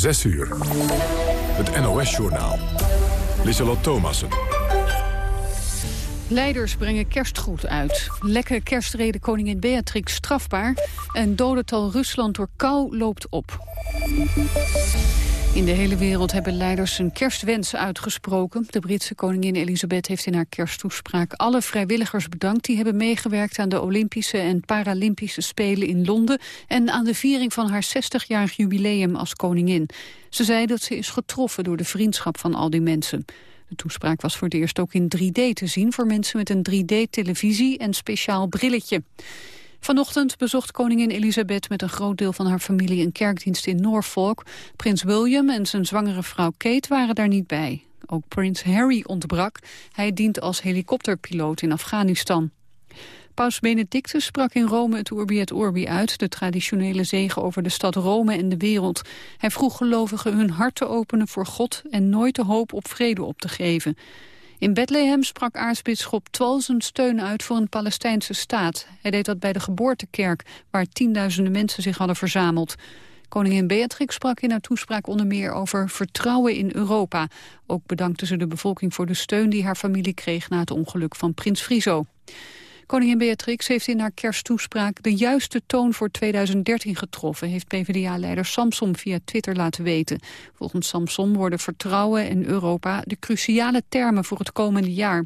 6 uur. Het NOS-journaal. Lissalot Thomassen. Leiders brengen kerstgoed uit. Lekke kerstreden koningin Beatrix strafbaar. En dodental Rusland door kou loopt op. In de hele wereld hebben leiders een kerstwens uitgesproken. De Britse koningin Elisabeth heeft in haar kersttoespraak alle vrijwilligers bedankt... die hebben meegewerkt aan de Olympische en Paralympische Spelen in Londen... en aan de viering van haar 60-jarig jubileum als koningin. Ze zei dat ze is getroffen door de vriendschap van al die mensen. De toespraak was voor het eerst ook in 3D te zien... voor mensen met een 3D-televisie en speciaal brilletje. Vanochtend bezocht koningin Elisabeth met een groot deel van haar familie een kerkdienst in Norfolk. Prins William en zijn zwangere vrouw Kate waren daar niet bij. Ook prins Harry ontbrak. Hij dient als helikopterpiloot in Afghanistan. Paus Benedictus sprak in Rome het Urbi et Orbi uit... de traditionele zegen over de stad Rome en de wereld. Hij vroeg gelovigen hun hart te openen voor God... en nooit de hoop op vrede op te geven. In Bethlehem sprak aartsbisschop Twal steun uit voor een Palestijnse staat. Hij deed dat bij de geboortekerk, waar tienduizenden mensen zich hadden verzameld. Koningin Beatrix sprak in haar toespraak onder meer over vertrouwen in Europa. Ook bedankte ze de bevolking voor de steun die haar familie kreeg na het ongeluk van prins Friso. Koningin Beatrix heeft in haar kersttoespraak de juiste toon voor 2013 getroffen, heeft PvdA-leider Samson via Twitter laten weten. Volgens Samson worden vertrouwen en Europa de cruciale termen voor het komende jaar.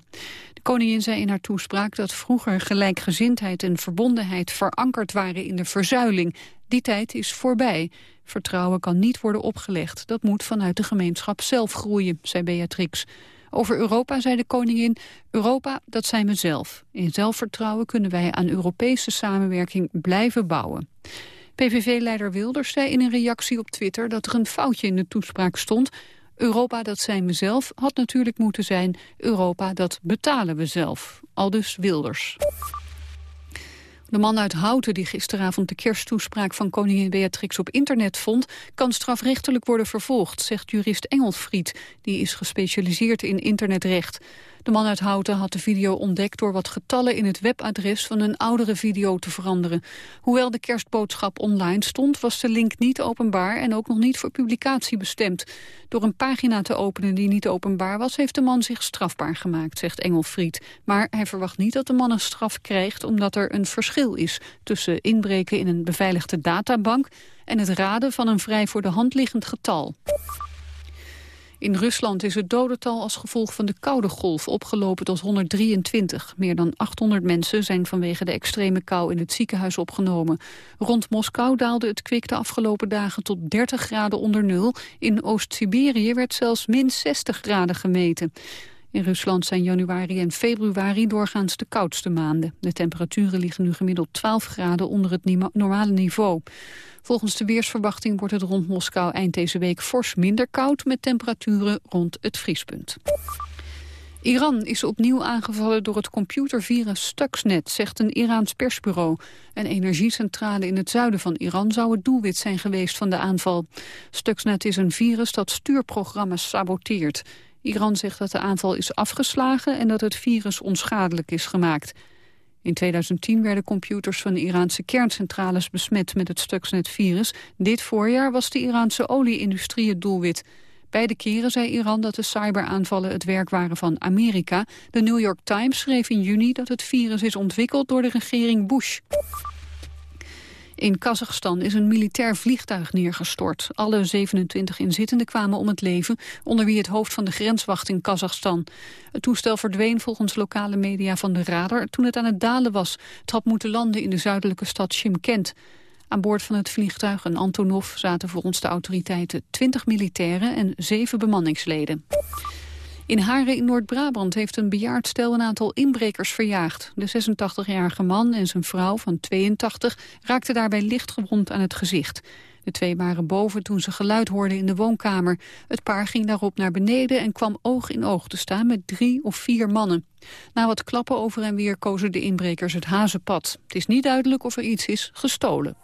De koningin zei in haar toespraak dat vroeger gelijkgezindheid en verbondenheid verankerd waren in de verzuiling. Die tijd is voorbij. Vertrouwen kan niet worden opgelegd. Dat moet vanuit de gemeenschap zelf groeien, zei Beatrix. Over Europa zei de koningin, Europa, dat zijn we zelf. In zelfvertrouwen kunnen wij aan Europese samenwerking blijven bouwen. PVV-leider Wilders zei in een reactie op Twitter dat er een foutje in de toespraak stond. Europa, dat zijn we zelf, had natuurlijk moeten zijn Europa, dat betalen we zelf. Aldus Wilders. De man uit Houten die gisteravond de kersttoespraak van koningin Beatrix op internet vond, kan strafrechtelijk worden vervolgd, zegt jurist Engelfried. Die is gespecialiseerd in internetrecht. De man uit Houten had de video ontdekt door wat getallen in het webadres van een oudere video te veranderen. Hoewel de kerstboodschap online stond, was de link niet openbaar en ook nog niet voor publicatie bestemd. Door een pagina te openen die niet openbaar was, heeft de man zich strafbaar gemaakt, zegt Engelfried. Maar hij verwacht niet dat de man een straf krijgt omdat er een verschil is tussen inbreken in een beveiligde databank en het raden van een vrij voor de hand liggend getal. In Rusland is het dodental als gevolg van de koude golf opgelopen tot 123. Meer dan 800 mensen zijn vanwege de extreme kou in het ziekenhuis opgenomen. Rond Moskou daalde het kwik de afgelopen dagen tot 30 graden onder nul. In Oost-Siberië werd zelfs min 60 graden gemeten. In Rusland zijn januari en februari doorgaans de koudste maanden. De temperaturen liggen nu gemiddeld 12 graden onder het normale niveau. Volgens de weersverwachting wordt het rond Moskou eind deze week fors minder koud... met temperaturen rond het vriespunt. Iran is opnieuw aangevallen door het computervirus Stuxnet, zegt een Iraans persbureau. Een energiecentrale in het zuiden van Iran zou het doelwit zijn geweest van de aanval. Stuxnet is een virus dat stuurprogramma's saboteert. Iran zegt dat de aanval is afgeslagen en dat het virus onschadelijk is gemaakt. In 2010 werden computers van de Iraanse kerncentrales besmet met het Stuxnet-virus. Dit voorjaar was de Iraanse olieindustrie het doelwit. Beide keren zei Iran dat de cyberaanvallen het werk waren van Amerika. De New York Times schreef in juni dat het virus is ontwikkeld door de regering Bush. In Kazachstan is een militair vliegtuig neergestort. Alle 27 inzittenden kwamen om het leven, onder wie het hoofd van de grenswacht in Kazachstan. Het toestel verdween volgens lokale media van de radar toen het aan het dalen was. Het had moeten landen in de zuidelijke stad Shimkent. Aan boord van het vliegtuig, een Antonov, zaten volgens de autoriteiten 20 militairen en 7 bemanningsleden. In Haren in Noord-Brabant heeft een bejaard stel een aantal inbrekers verjaagd. De 86-jarige man en zijn vrouw van 82 raakten daarbij lichtgewond aan het gezicht. De twee waren boven toen ze geluid hoorden in de woonkamer. Het paar ging daarop naar beneden en kwam oog in oog te staan met drie of vier mannen. Na wat klappen over en weer kozen de inbrekers het hazenpad. Het is niet duidelijk of er iets is gestolen.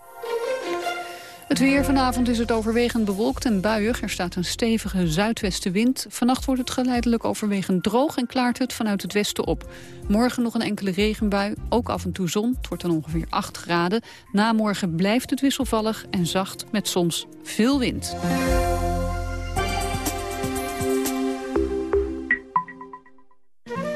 Het weer vanavond is het overwegend bewolkt en buiig. Er staat een stevige zuidwestenwind. Vannacht wordt het geleidelijk overwegend droog en klaart het vanuit het westen op. Morgen nog een enkele regenbui, ook af en toe zon. Het wordt dan ongeveer 8 graden. Na morgen blijft het wisselvallig en zacht met soms veel wind.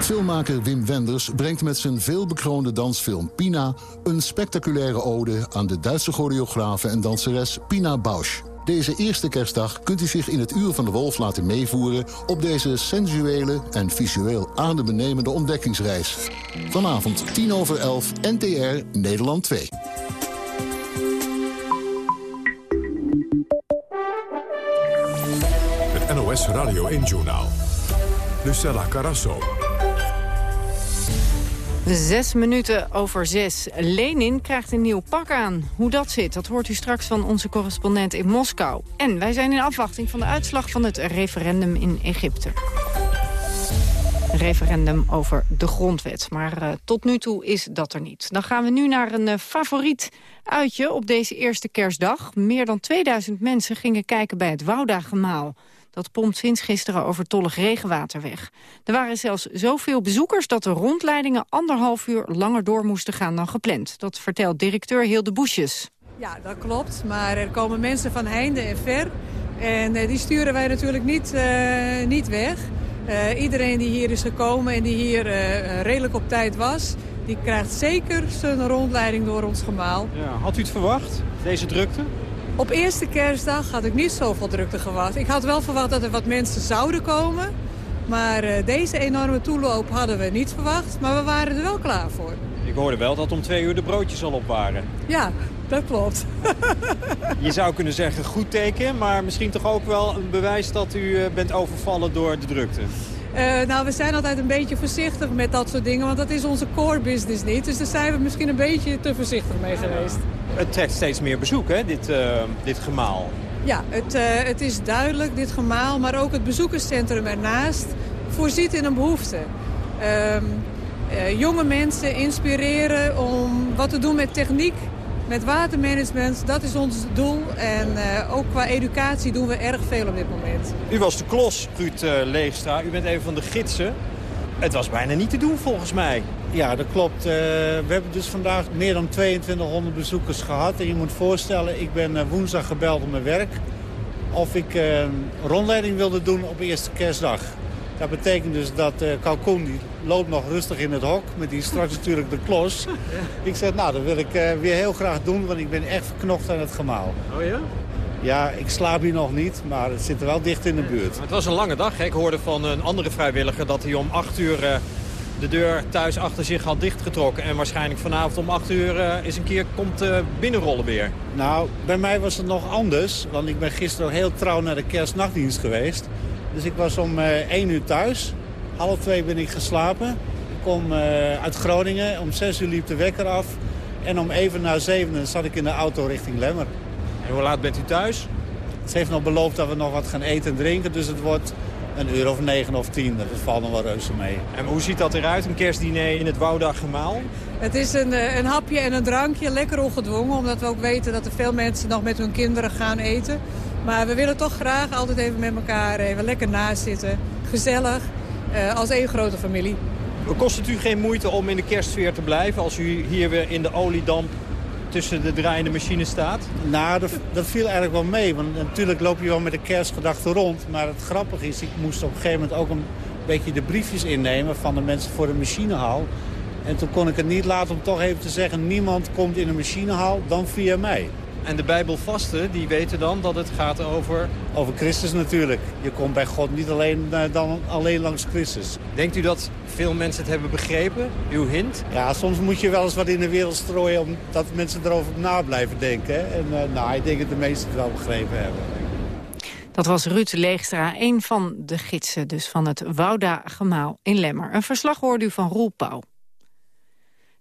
Filmmaker Wim Wenders brengt met zijn veelbekroonde dansfilm Pina... een spectaculaire ode aan de Duitse choreografe en danseres Pina Bausch. Deze eerste kerstdag kunt u zich in het Uur van de Wolf laten meevoeren... op deze sensuele en visueel adembenemende ontdekkingsreis. Vanavond 10 over 11, NTR, Nederland 2. Het NOS Radio 1-journaal. Lucella Carasso. Zes minuten over zes. Lenin krijgt een nieuw pak aan. Hoe dat zit, dat hoort u straks van onze correspondent in Moskou. En wij zijn in afwachting van de uitslag van het referendum in Egypte. Referendum over de grondwet. Maar uh, tot nu toe is dat er niet. Dan gaan we nu naar een uh, favoriet uitje op deze eerste kerstdag. Meer dan 2000 mensen gingen kijken bij het Wouda-gemaal. Dat pompt sinds gisteren overtollig regenwater weg. Er waren zelfs zoveel bezoekers dat de rondleidingen anderhalf uur langer door moesten gaan dan gepland. Dat vertelt directeur Hilde Boesjes. Ja, dat klopt. Maar er komen mensen van heinde en ver. En uh, die sturen wij natuurlijk niet, uh, niet weg. Uh, iedereen die hier is gekomen en die hier redelijk op tijd was... die krijgt zeker zijn rondleiding door ons gemaal. Ja, had u het verwacht, deze drukte? Op eerste kerstdag had ik niet zoveel drukte verwacht. Ik had wel verwacht dat er wat mensen zouden komen. Maar uh, deze enorme toeloop hadden we niet verwacht. Maar we waren er wel klaar voor. Ik hoorde wel dat om twee uur de broodjes al op waren. Ja, dat klopt. Je zou kunnen zeggen goed teken, maar misschien toch ook wel een bewijs dat u uh, bent overvallen door de drukte. Uh, nou, we zijn altijd een beetje voorzichtig met dat soort dingen, want dat is onze core business niet. Dus daar zijn we misschien een beetje te voorzichtig mee geweest. Het trekt steeds meer bezoek, hè, dit, uh, dit gemaal. Ja, het, uh, het is duidelijk, dit gemaal, maar ook het bezoekerscentrum ernaast voorziet in een behoefte. jonge mensen inspireren om wat te doen met techniek, met watermanagement, dat is ons doel. En uh, ook qua educatie doen we erg veel op dit moment. U was de klos, Ruud uh, Leegstra. U bent een van de gidsen. Het was bijna niet te doen volgens mij. Ja, dat klopt. Uh, we hebben dus vandaag meer dan 2200 bezoekers gehad. En je moet voorstellen, ik ben woensdag gebeld op mijn werk... of ik een rondleiding wilde doen op eerste kerstdag. Dat betekent dus dat uh, Kalkoen die loopt nog rustig in het hok. Met die straks natuurlijk de klos. Ja. Ik zeg, nou, dat wil ik uh, weer heel graag doen. Want ik ben echt verknocht aan het gemaal. Oh ja? Ja, ik slaap hier nog niet. Maar het zit er wel dicht in de buurt. Maar het was een lange dag. Hè? Ik hoorde van een andere vrijwilliger dat hij om 8 uur... Uh, de deur thuis achter zich had dichtgetrokken. En waarschijnlijk vanavond om 8 uur uh, eens een keer komt uh, binnenrollen weer. Nou, bij mij was het nog anders. Want ik ben gisteren heel trouw naar de kerstnachtdienst geweest. Dus ik was om uh, 1 uur thuis. Half twee ben ik geslapen. Ik kom uh, uit Groningen. Om 6 uur liep de wekker af. En om even na 7 zat ik in de auto richting Lemmer. En hoe laat bent u thuis? Ze heeft nog beloofd dat we nog wat gaan eten en drinken. Dus het wordt een uur of negen of tien. Dat valt nog wel reuze mee. En hoe ziet dat eruit, een kerstdiner in het Wouda-gemaal? Het is een, een hapje en een drankje, lekker ongedwongen. Omdat we ook weten dat er veel mensen nog met hun kinderen gaan eten. Maar we willen toch graag altijd even met elkaar even lekker naast zitten. Gezellig, uh, als één grote familie. Kost het u geen moeite om in de kerstsfeer te blijven... als u hier weer in de oliedamp tussen de draaiende machines staat? Nou, dat, dat, viel eigenlijk wel mee. Want natuurlijk loop je wel met de kerstgedachte rond. Maar het grappige is, ik moest op een gegeven moment ook een beetje de briefjes innemen... van de mensen voor de machinehal. En toen kon ik het niet laten om toch even te zeggen... niemand komt in de machinehal dan via mij. En de Bijbelvasten, die weten dan dat het gaat over... Over Christus natuurlijk. Je komt bij God niet alleen, uh, dan alleen langs Christus. Denkt u dat veel mensen het hebben begrepen, uw hint? Ja, soms moet je wel eens wat in de wereld strooien... omdat mensen erover na blijven denken. Hè? En uh, nou, ik denk dat de meesten het wel begrepen hebben. Dat was Ruud Leegstra, een van de gidsen dus van het Wouda-gemaal in Lemmer. Een verslag hoorde u van Roel Pauw.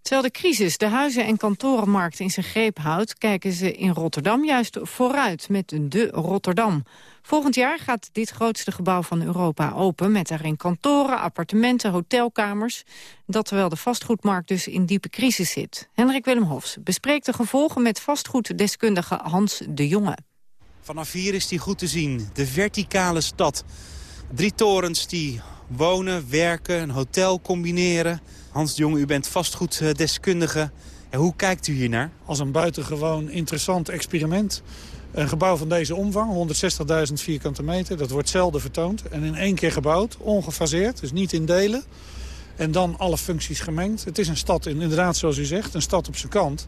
Terwijl de crisis de huizen- en kantorenmarkt in zijn greep houdt... kijken ze in Rotterdam juist vooruit met de Rotterdam. Volgend jaar gaat dit grootste gebouw van Europa open... met daarin kantoren, appartementen, hotelkamers. Dat terwijl de vastgoedmarkt dus in diepe crisis zit. Hendrik Willem Hofs bespreekt de gevolgen met vastgoeddeskundige Hans de Jonge. Vanaf hier is die goed te zien, de verticale stad. Drie torens die wonen, werken, een hotel combineren. Hans de Jonge, u bent vastgoeddeskundige. hoe kijkt u hier naar? Als een buitengewoon interessant experiment. Een gebouw van deze omvang, 160.000 vierkante meter, dat wordt zelden vertoond. En in één keer gebouwd, ongefaseerd, dus niet in delen. En dan alle functies gemengd. Het is een stad, inderdaad zoals u zegt, een stad op zijn kant.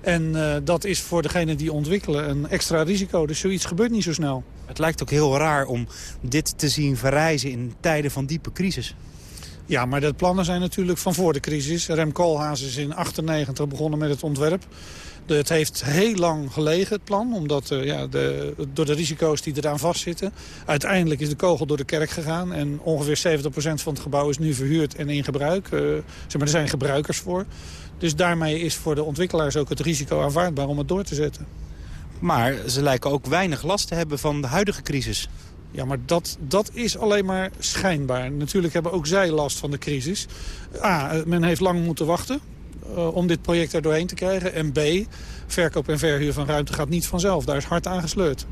En uh, dat is voor degene die ontwikkelen een extra risico. Dus zoiets gebeurt niet zo snel. Het lijkt ook heel raar om dit te zien verrijzen in tijden van diepe crisis. Ja, maar de plannen zijn natuurlijk van voor de crisis. Rem Koolhaas is in 98 begonnen met het ontwerp. Het heeft heel lang gelegen, het plan, omdat uh, ja, de, door de risico's die eraan vastzitten. Uiteindelijk is de kogel door de kerk gegaan en ongeveer 70% van het gebouw is nu verhuurd en in gebruik. Uh, zeg maar, er zijn gebruikers voor. Dus daarmee is voor de ontwikkelaars ook het risico aanvaardbaar om het door te zetten. Maar ze lijken ook weinig last te hebben van de huidige crisis. Ja, maar dat, dat is alleen maar schijnbaar. Natuurlijk hebben ook zij last van de crisis. A, men heeft lang moeten wachten uh, om dit project er doorheen te krijgen. En B, verkoop en verhuur van ruimte gaat niet vanzelf. Daar is hard aan gesleurd.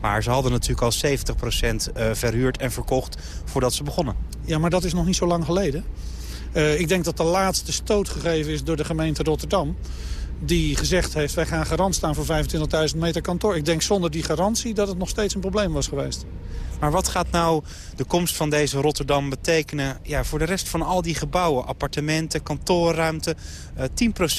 Maar ze hadden natuurlijk al 70% uh, verhuurd en verkocht voordat ze begonnen. Ja, maar dat is nog niet zo lang geleden. Uh, ik denk dat de laatste stoot gegeven is door de gemeente Rotterdam die gezegd heeft... wij gaan garant staan voor 25.000 meter kantoor. Ik denk zonder die garantie dat het nog steeds een probleem was geweest. Maar wat gaat nou de komst van deze Rotterdam betekenen ja, voor de rest van al die gebouwen? Appartementen, kantoorruimte, uh,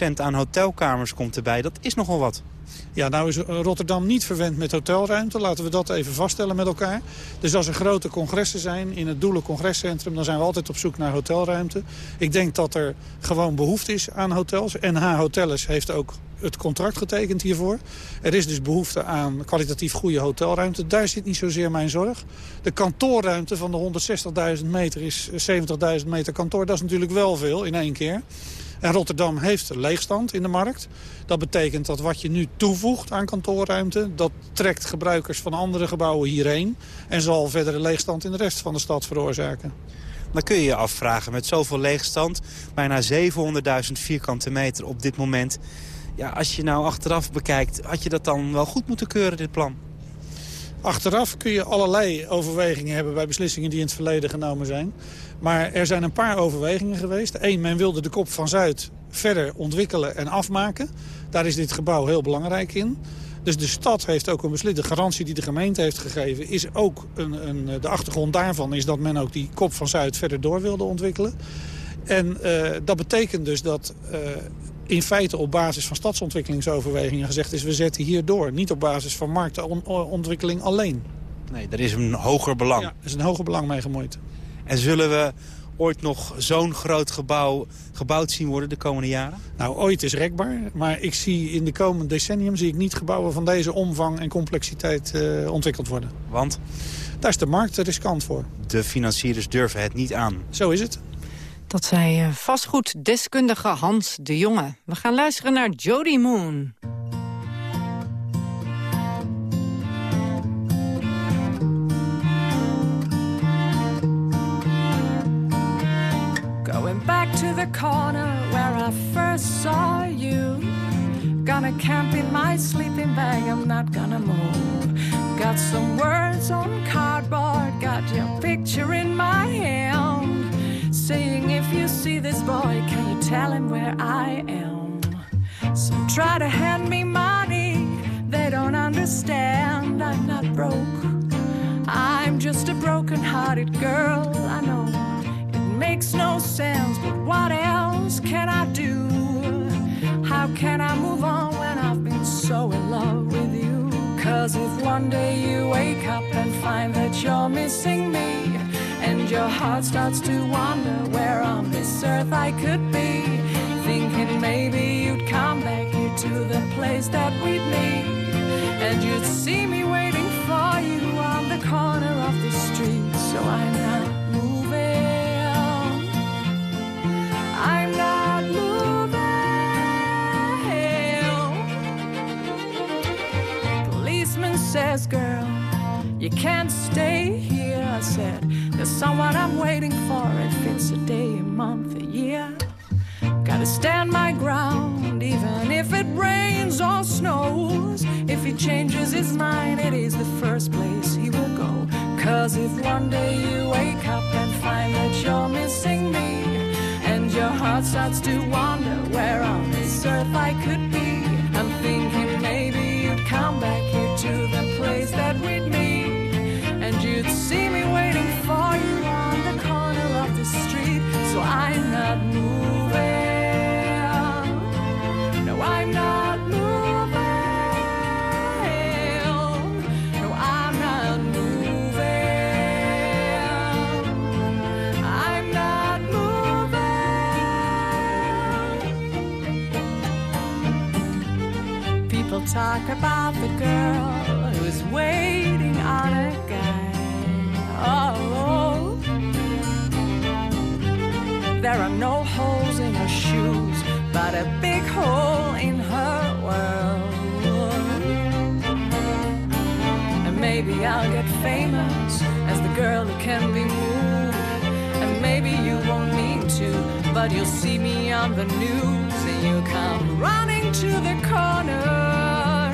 10% aan hotelkamers komt erbij. Dat is nogal wat. Ja, nou is Rotterdam niet verwend met hotelruimte. Laten we dat even vaststellen met elkaar. Dus als er grote congressen zijn in het Doelen Congrescentrum... dan zijn we altijd op zoek naar hotelruimte. Ik denk dat er gewoon behoefte is aan hotels. NH Hotels heeft ook het contract getekend hiervoor. Er is dus behoefte aan kwalitatief goede hotelruimte. Daar zit niet zozeer mijn zorg. De kantoorruimte van de 160.000 meter is 70.000 meter kantoor. Dat is natuurlijk wel veel in één keer. En Rotterdam heeft leegstand in de markt. Dat betekent dat wat je nu toevoegt aan kantoorruimte... dat trekt gebruikers van andere gebouwen hierheen... en zal verdere leegstand in de rest van de stad veroorzaken. Dan kun je je afvragen, met zoveel leegstand... bijna 700.000 vierkante meter op dit moment... Ja, als je nou achteraf bekijkt, had je dat dan wel goed moeten keuren, dit plan? Achteraf kun je allerlei overwegingen hebben bij beslissingen die in het verleden genomen zijn. Maar er zijn een paar overwegingen geweest. Eén, men wilde de kop van Zuid verder ontwikkelen en afmaken. Daar is dit gebouw heel belangrijk in. Dus de stad heeft ook een beslissing. De garantie die de gemeente heeft gegeven is ook een, een, de achtergrond daarvan is dat men ook die kop van Zuid verder door wilde ontwikkelen. En uh, dat betekent dus dat uh, in feite op basis van stadsontwikkelingsoverwegingen gezegd is... we zetten hier door, niet op basis van marktontwikkeling alleen. Nee, er is een hoger belang. Ja, er is een hoger belang mee gemoeid. En zullen we ooit nog zo'n groot gebouw gebouwd zien worden de komende jaren? Nou, ooit is rekbaar. Maar ik zie in de komende decennium zie ik niet gebouwen van deze omvang en complexiteit uh, ontwikkeld worden. Want? Daar is de markt riskant voor. De financiers durven het niet aan. Zo is het. Dat zei uh, vastgoeddeskundige Hans de Jonge. We gaan luisteren naar Jody Moon. The corner where I first saw you. Gonna camp in my sleeping bag, I'm not gonna move. Got some words on cardboard, got your picture in my hand. Saying, if you see this boy, can you tell him where I am? Some try to hand me money, they don't understand. I'm not broke, I'm just a broken hearted girl, I know makes no sense, but what else can I do? How can I move on when I've been so in love with you? Cause if one day you wake up and find that you're missing me, and your heart starts to wander where on this earth I could be, thinking maybe you'd come back here to the place that we'd meet, and you'd see me waiting for you on the corner of the street. So I'm not says, Girl, you can't stay here. I said, There's someone I'm waiting for. If it's a day, a month, a year. Gotta stand my ground, even if it rains or snows. If he changes his mind, it is the first place he will go. Cause if one day you wake up and find that you're missing me, and your heart starts to wonder where on this earth I could be, I'm thinking maybe you'd come back place that we'd meet, and you'd see me waiting for you on the corner of the street. So I'm not moving. No, I'm not moving. No, I'm not moving. I'm not moving. People talk about There are no holes in her shoes, but a big hole in her world. And maybe I'll get famous as the girl who can be moved. And maybe you won't mean to, but you'll see me on the news and you'll come running to the corner.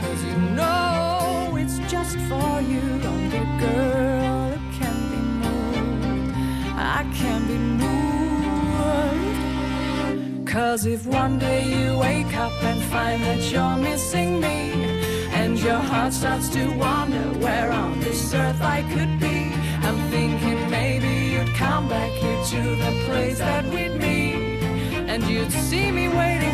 Cause you know it's just for you. The girl who can be moved. I can be moved. Cause if one day you wake up and find that you're missing me, and your heart starts to wonder where on this earth I could be, I'm thinking maybe you'd come back here to the place that we'd meet, and you'd see me waiting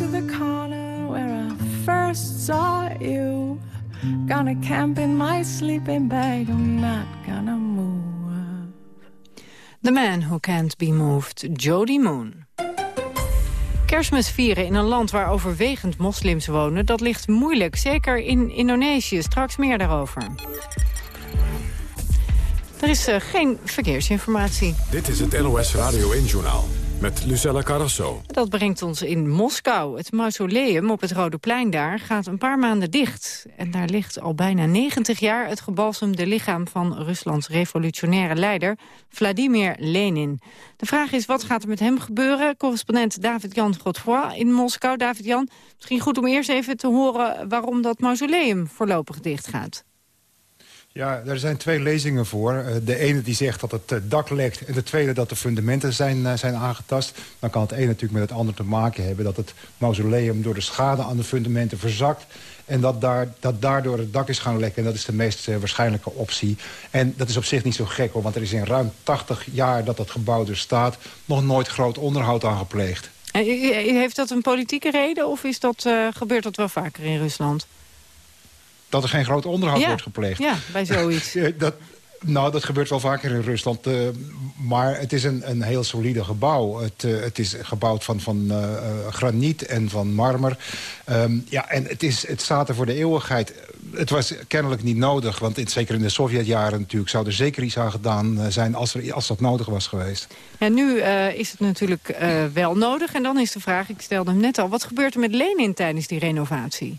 to the corner where I first saw you. Gonna camp in my sleeping bag. I'm not gonna move. The Man Who Can't Be Moved, Jody Moon. Kerstmis vieren in een land waar overwegend moslims wonen... dat ligt moeilijk, zeker in Indonesië. Straks meer daarover. Er is eh, geen verkeersinformatie. Dit is het NOS Radio 1-journaal met Lucella Carrasso. Dat brengt ons in Moskou. Het mausoleum op het Rode Plein daar gaat een paar maanden dicht. En daar ligt al bijna 90 jaar het gebalsemde lichaam van Ruslands revolutionaire leider Vladimir Lenin. De vraag is, wat gaat er met hem gebeuren? Correspondent David-Jan Godfroy in Moskou. David-Jan, misschien goed om eerst even te horen waarom dat mausoleum voorlopig dicht gaat. Ja, er zijn twee lezingen voor. Eh, De ene die zegt dat het eh, dak lekt... en de tweede dat de fundamenten zijn, eh, zijn aangetast. Dan kan het een natuurlijk met het ander te maken hebben... dat het mausoleum door de schade aan de fundamenten verzakt... en dat, daar, dat daardoor het dak is gaan lekken. En dat is de meest waarschijnlijke optie. En dat is op zich niet zo gek, hoor, want er is in ruim 80 jaar... dat dat gebouw er staat, nog nooit groot onderhoud aan gepleegd. Heeft dat een politieke reden of is dat, gebeurt dat wel vaker in Rusland? Dat er geen groot onderhoud Ja, wordt gepleegd. ja, bij zoiets. Eh, dat, nou, dat gebeurt wel vaker in Rusland. eh, maar het is een, een heel solide gebouw. Het, eh, het is gebouwd van, van graniet en van marmer. Ehm, ja, en het, is, het staat er voor de eeuwigheid. Het was kennelijk niet nodig. Want in, zeker in de Sovjetjaren natuurlijk... zou er zeker iets aan gedaan zijn als, er, als dat nodig was geweest. En nu is het natuurlijk wel nodig. En dan is de vraag, ik stelde hem net al... wat gebeurt er met Lenin tijdens die renovatie?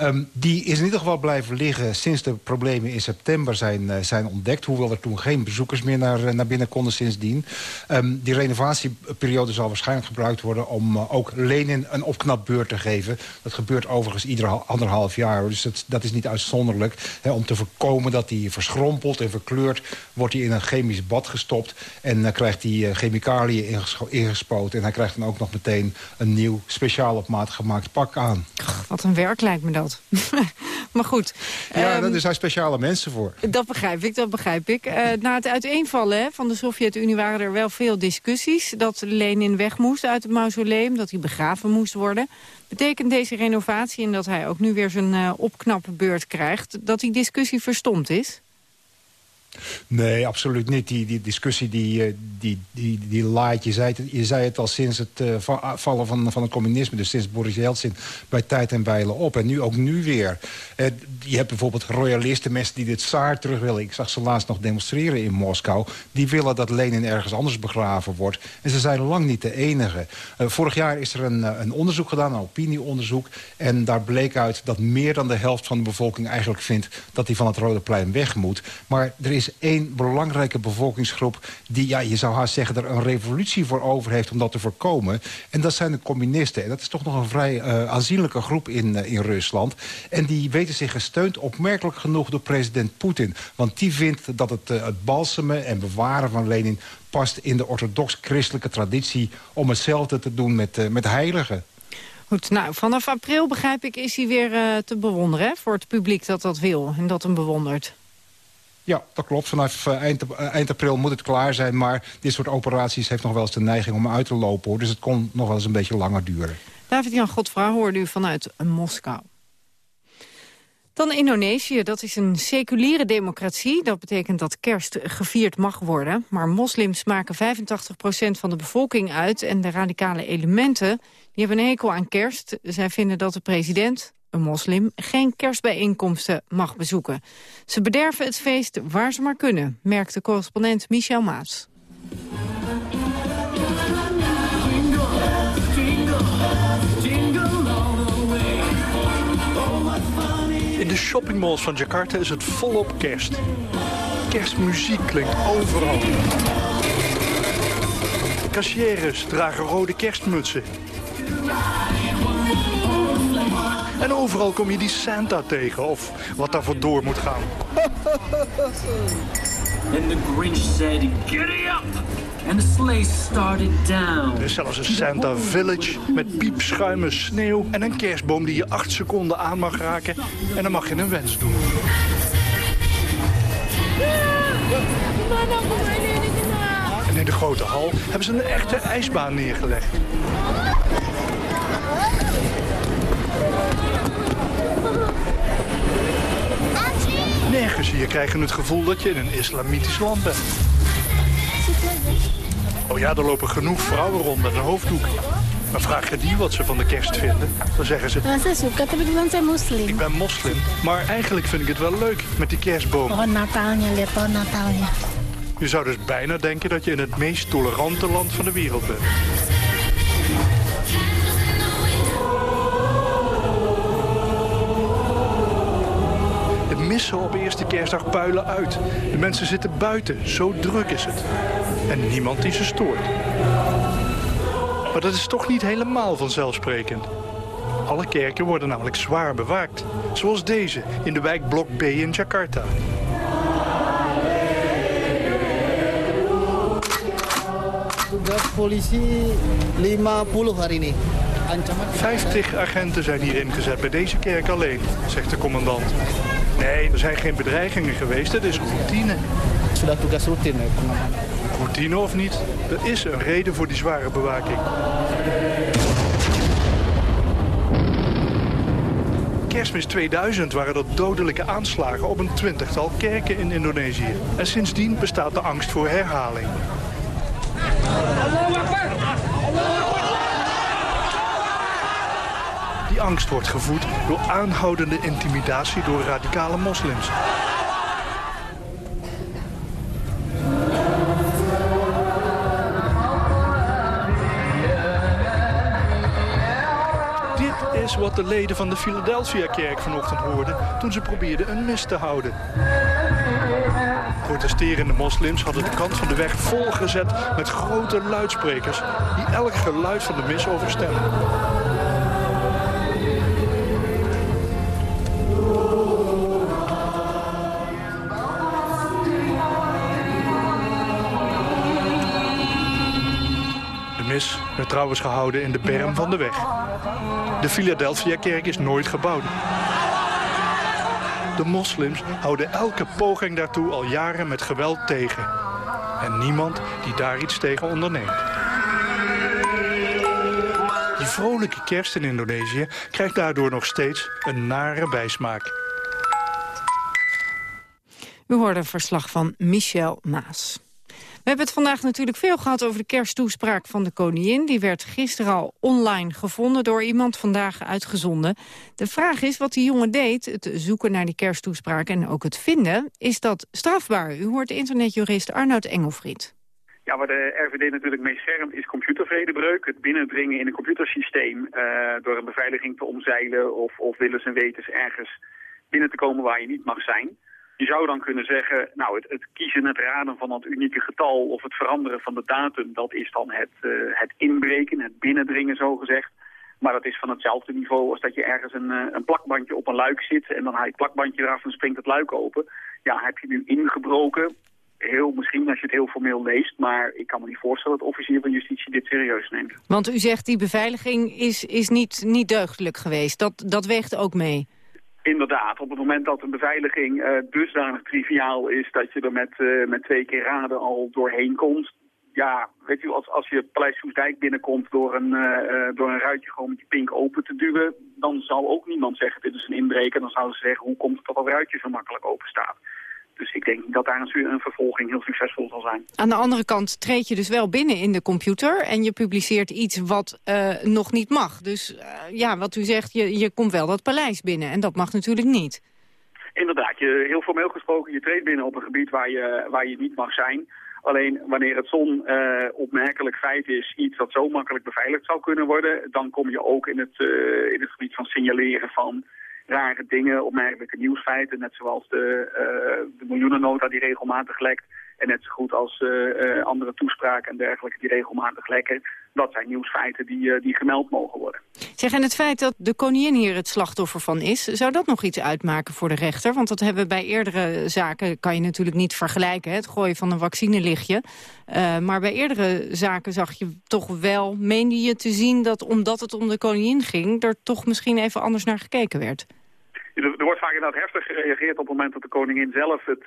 Ehm, die is in ieder geval blijven liggen sinds de problemen in september zijn, eh, zijn ontdekt. Hoewel er toen geen bezoekers meer naar, eh, naar binnen konden sindsdien. Ehm, die renovatieperiode zal waarschijnlijk gebruikt worden... om eh, ook Lenin een opknapbeurt te geven. Dat gebeurt overigens ieder ha- anderhalf jaar. Dus dat, dat is niet uitzonderlijk. Om te voorkomen dat hij verschrompelt en verkleurt... wordt hij in een chemisch bad gestopt. En dan krijgt hij chemicaliën ingespoten. En hij krijgt dan ook nog meteen een nieuw speciaal op maat gemaakt pak aan. Wat een werk lijkt me dat. maar goed. Ja, ehm, daar zijn speciale mensen voor. Dat begrijp ik, dat begrijp ik. Eh, na het uiteenvallen hè, van de Sovjet-Unie waren er wel veel discussies... dat Lenin weg moest uit het mausoleum, dat hij begraven moest worden. Betekent deze renovatie en dat hij ook nu weer zijn eh opknapbeurt krijgt... dat die discussie verstomd is? Nee, absoluut niet. Die, die discussie die, eh, die, die, die laait, je zei, het, je zei het al sinds het uh, vallen van, van het communisme... dus sinds Boris Yeltsin bij tijd en wijle op. En nu ook nu weer. Uh, je hebt bijvoorbeeld royalisten, mensen die dit zaar terug willen. Ik zag ze laatst nog demonstreren in Moskou. Die willen dat Lenin ergens anders begraven wordt. En ze zijn lang niet de enige. Vorig jaar is er een, een onderzoek gedaan, een opinieonderzoek. En daar bleek uit dat meer dan de helft van de bevolking eigenlijk vindt... dat hij van het Rode Plein weg moet. Maar er is één belangrijke bevolkingsgroep... die, ja, je zou haast zeggen, er een revolutie voor over heeft om dat te voorkomen. En dat zijn de communisten. En dat is toch nog een vrij uh, aanzienlijke groep in, uh, in Rusland. En die weten zich gesteund, opmerkelijk genoeg, door president Poetin. Want die vindt dat het, uh, het balsemen en bewaren van Lenin past in de orthodox-christelijke traditie... om hetzelfde te doen met, met heiligen. Goed, nou, vanaf april begrijp ik is hij weer te bewonderen hè, voor het publiek dat dat wil en dat hem bewondert. Ja, dat klopt. Vanaf uh, eind, uh, eind, april moet het klaar zijn. Maar dit soort operaties heeft nog wel eens de neiging om uit te lopen. Dus het kon nog wel eens een beetje langer duren. David-Jan Godfra hoorde u vanuit Moskou. Dan Indonesië, dat is een seculiere democratie. Dat betekent dat kerst gevierd mag worden. Maar moslims maken 85% van de bevolking uit... en de radicale elementen die hebben een hekel aan kerst. Zij vinden dat de president, een moslim, geen kerstbijeenkomsten mag bezoeken. Ze bederven het feest waar ze maar kunnen, merkte correspondent Michel Maas. In de shoppingmalls van Jakarta is het volop kerst. Kerstmuziek klinkt overal. Kassières dragen rode kerstmutsen. En overal kom je die Santa tegen, of wat daarvoor door moet gaan. And the Grinch said, giddy up! And the sleigh started down. Er is zelfs een Santa Village met piepschuime sneeuw en een kerstboom die je acht seconden aan mag raken. En dan mag je een wens doen. En in de grote hal hebben ze een echte ijsbaan neergelegd. Nergens hier krijgen het gevoel dat je in een islamitisch land bent. Oh ja, er lopen genoeg vrouwen rond met een hoofddoek. Maar vraag je die wat ze van de kerst vinden, dan zeggen ze... Ik ben moslim, maar eigenlijk vind ik het wel leuk met die kerstboom. Pohon Natalnya, lihat pohon Natalnya. Je zou dus bijna denken dat je in het meest tolerante land van de wereld bent. Missen op eerste kerstdag puilen uit. De mensen zitten buiten, zo druk is het. En niemand die ze stoort. Maar dat is toch niet helemaal vanzelfsprekend. Alle kerken worden namelijk zwaar bewaakt. Zoals deze in de wijk Blok B in Jakarta. Tugas politie 50 hari ini. Ancaman 50 agenten zijn hier ingezet bij deze kerk alleen, zegt de commandant. Nee, er zijn geen bedreigingen geweest, het is routine. Sudah tugas rutin ya, Routine of niet, er is een reden voor die zware bewaking. Kerstmis 2000 waren er dodelijke aanslagen op een twintigtal kerken in Indonesië. En sindsdien bestaat de angst voor herhaling. Die angst wordt gevoed door aanhoudende intimidatie door radicale moslims. Dit is wat de leden van de Philadelphia-kerk vanochtend hoorden toen ze probeerden een mis te houden. Protesterende moslims hadden de kant van de weg volgezet met grote luidsprekers die elk geluid van de mis overstemmen. Werd trouwens gehouden in de berm van de weg. De Philadelphia-kerk is nooit gebouwd. De moslims houden elke poging daartoe al jaren met geweld tegen. En niemand die daar iets tegen onderneemt. Die vrolijke kerst in Indonesië krijgt daardoor nog steeds een nare bijsmaak. U hoorde een verslag van Michel Maas. We hebben het vandaag natuurlijk veel gehad over de kersttoespraak van de koningin. Die werd gisteren al online gevonden door iemand, vandaag uitgezonden. De vraag is wat die jongen deed, het zoeken naar die kersttoespraak en ook het vinden. Is dat strafbaar? U hoort internetjurist Arnoud Engelfried. Ja, waar de RVD natuurlijk mee schermt is computervredebreuk. Het binnendringen in een computersysteem uh, door een beveiliging te omzeilen of, of willens en wetens ergens binnen te komen waar je niet mag zijn. Je zou dan kunnen zeggen, nou het, het kiezen, het raden van dat unieke getal of het veranderen van de datum, dat is dan het, uh, het inbreken, het binnendringen zogezegd. Maar dat is van hetzelfde niveau als dat je ergens een, uh, een plakbandje op een luik zit en dan haal je het plakbandje eraf en springt het luik open. Ja, heb je nu ingebroken, heel, misschien als je het heel formeel leest, maar ik kan me niet voorstellen dat officier van justitie dit serieus neemt. Want u zegt die beveiliging is, is niet, niet deugdelijk geweest. Dat, dat weegt ook mee. Inderdaad, op het moment dat een beveiliging uh, dusdanig triviaal is dat je er met, uh, met twee keer raden al doorheen komt. Ja, weet u, als, als je Paleis binnenkomt door een, uh, door een ruitje gewoon met je pink open te duwen, dan zal ook niemand zeggen dit is een inbreker. Dan zouden ze zeggen hoe komt het dat dat ruitje zo makkelijk open staat. Dus ik denk dat daar een, een vervolging heel succesvol zal zijn. Aan de andere kant treed je dus wel binnen in de computer... en je publiceert iets wat uh, nog niet mag. Dus uh, ja, wat u zegt, je, je komt wel dat paleis binnen. En dat mag natuurlijk niet. Inderdaad, je, heel formeel gesproken, je treedt binnen op een gebied waar je, waar je niet mag zijn... Alleen wanneer het zo'n uh, opmerkelijk feit is, iets dat zo makkelijk beveiligd zou kunnen worden, dan kom je ook in het, uh, in het gebied van signaleren van rare dingen, opmerkelijke nieuwsfeiten. Net zoals de, uh, de miljoenennota die regelmatig lekt. En net zo goed als uh, uh, andere toespraken en dergelijke die regelmatig lekken. Dat zijn nieuwsfeiten die, die gemeld mogen worden. Zeg, en het feit dat de koningin hier het slachtoffer van is... zou dat nog iets uitmaken voor de rechter? Want dat hebben we bij eerdere zaken, kan je natuurlijk niet vergelijken... Hè? het gooien van een vaccinelichtje. maar bij eerdere zaken zag je toch wel, meende je te zien... dat omdat het om de koningin ging... er toch misschien even anders naar gekeken werd. Er wordt vaak inderdaad heftig gereageerd op het moment dat de koningin zelf het,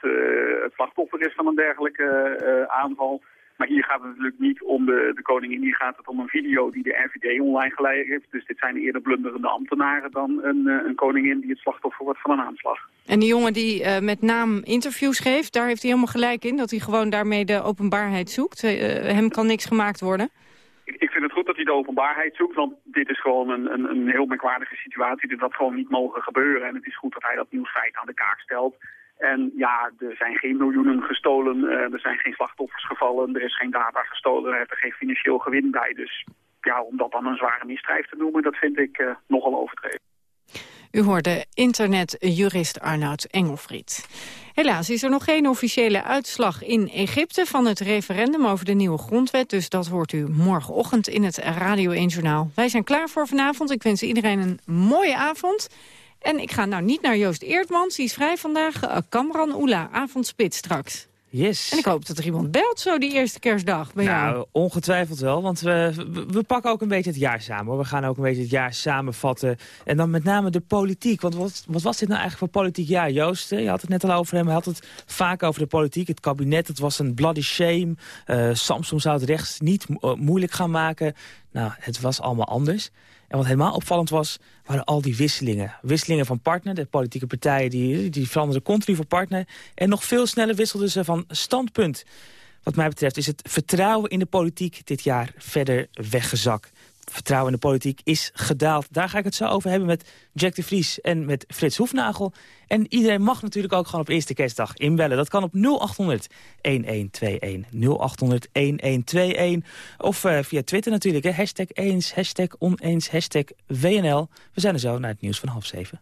het slachtoffer is van een dergelijke uh, aanval. Maar hier gaat het natuurlijk niet om de, de koningin, hier gaat het om een video die de RVD online geleid heeft. Dus dit zijn eerder blunderende ambtenaren dan een, uh, een koningin die het slachtoffer wordt van een aanslag. En die jongen die met naam interviews geeft, daar heeft hij helemaal gelijk in. Dat hij gewoon daarmee de openbaarheid zoekt. hem kan niks gemaakt worden ik vind het goed dat hij de openbaarheid zoekt, want dit is gewoon een, een, een heel merkwaardige situatie. Dat dat gewoon niet mogen gebeuren. En het is goed dat hij dat nieuwsfeit aan de kaak stelt. En ja, er zijn geen miljoenen gestolen, uh, er zijn geen slachtoffers gevallen, er is geen data gestolen, er er geen financieel gewin bij. Dus ja, om dat dan een zware misdrijf te noemen, dat vind ik uh, nogal overdreven. U hoorde internetjurist Arnoud Engelfried. Helaas is er nog geen officiële uitslag in Egypte van het referendum over de nieuwe grondwet. Dus dat hoort u morgenochtend in het Radio 1 Journaal. Wij zijn klaar voor vanavond. Ik wens iedereen een mooie avond. En ik ga nou niet naar Joost Eertmans, die is vrij vandaag. Kamran Oela, avondspit straks. Yes. En ik hoop dat er iemand belt zo die eerste kerstdag bij nou, jou. ongetwijfeld wel, want we, we, pakken ook een beetje het jaar samen. Hoor. We gaan ook een beetje het jaar samenvatten. En dan met name de politiek. Want wat, wat was dit nou eigenlijk voor politiek jaar, Joost? Je had het net al over hem, hij had het vaak over de politiek. Het kabinet, het was een bloody shame. Uh, Samsung zou het rechts niet mo moeilijk gaan maken. Nou, het was allemaal anders. En wat helemaal opvallend was, waren al die wisselingen. Wisselingen van partner, de politieke partijen die, die veranderden continu voor partner. En nog veel sneller wisselden ze van standpunt. Wat mij betreft is het vertrouwen in de politiek dit jaar verder weggezakt vertrouwen in de politiek is gedaald. Daar ga ik het zo over hebben met Jack de Vries en met Frits Hoefnagel. En iedereen mag natuurlijk ook gewoon op eerste kerstdag inbellen. Dat kan op 0800 1121. 0800 1121. Of uh, via Twitter natuurlijk. Hè. Hashtag eens, hashtag oneens, hashtag WNL. We zijn er zo naar het nieuws van half zeven.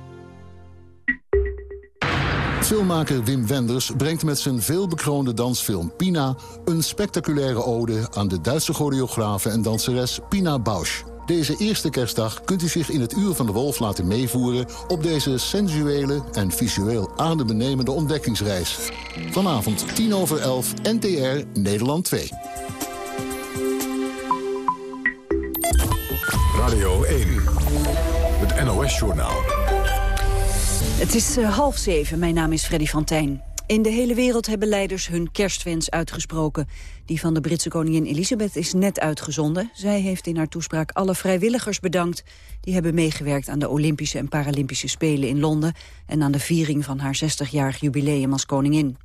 Filmmaker Wim Wenders brengt met zijn veelbekroonde dansfilm Pina... een spectaculaire ode aan de Duitse choreografe en danseres Pina Bausch. Deze eerste kerstdag kunt u zich in het Uur van de Wolf laten meevoeren... op deze sensuele en visueel adembenemende ontdekkingsreis. Vanavond 10 over 11 NTR Nederland 2. Radio 1, het NOS-journaal. Het is uh, half zeven. Mijn naam is Freddy van. In de hele wereld hebben leiders hun kerstwens uitgesproken. Die van de Britse koningin Elisabeth is net uitgezonden. Zij heeft in haar toespraak alle vrijwilligers bedankt... die hebben meegewerkt aan de Olympische en Paralympische Spelen in Londen... en aan de viering van haar 60-jarig jubileum als koningin.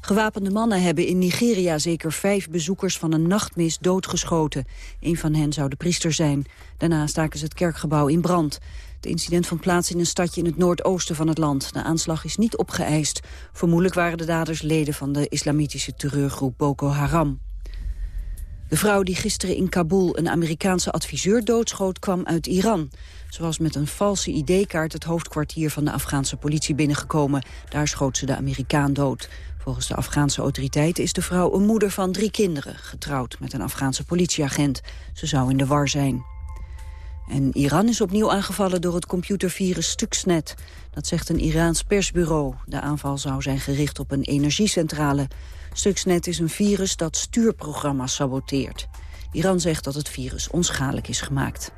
Gewapende mannen hebben in Nigeria zeker vijf bezoekers van een nachtmis doodgeschoten. Een van hen zou de priester zijn. Daarna staken ze het kerkgebouw in brand. Het incident vond plaats in een stadje in het noordoosten van het land. De aanslag is niet opgeëist. Vermoedelijk waren de daders leden van de islamitische terreurgroep Boko Haram. De vrouw die gisteren in Kabul een Amerikaanse adviseur doodschoot kwam uit Iran. Ze was met een valse ID-kaart het hoofdkwartier van de Afghaanse politie binnengekomen. Daar schoot ze de Amerikaan dood. Volgens de Afghaanse autoriteiten is de vrouw een moeder van drie kinderen... getrouwd met een Afghaanse politieagent. Ze zou in de war zijn. En Iran is opnieuw aangevallen door het computervirus Stuxnet. Dat zegt een Iraans persbureau. De aanval zou zijn gericht op een energiecentrale. Stuxnet is een virus dat stuurprogramma's saboteert. Iran zegt dat het virus onschadelijk is gemaakt.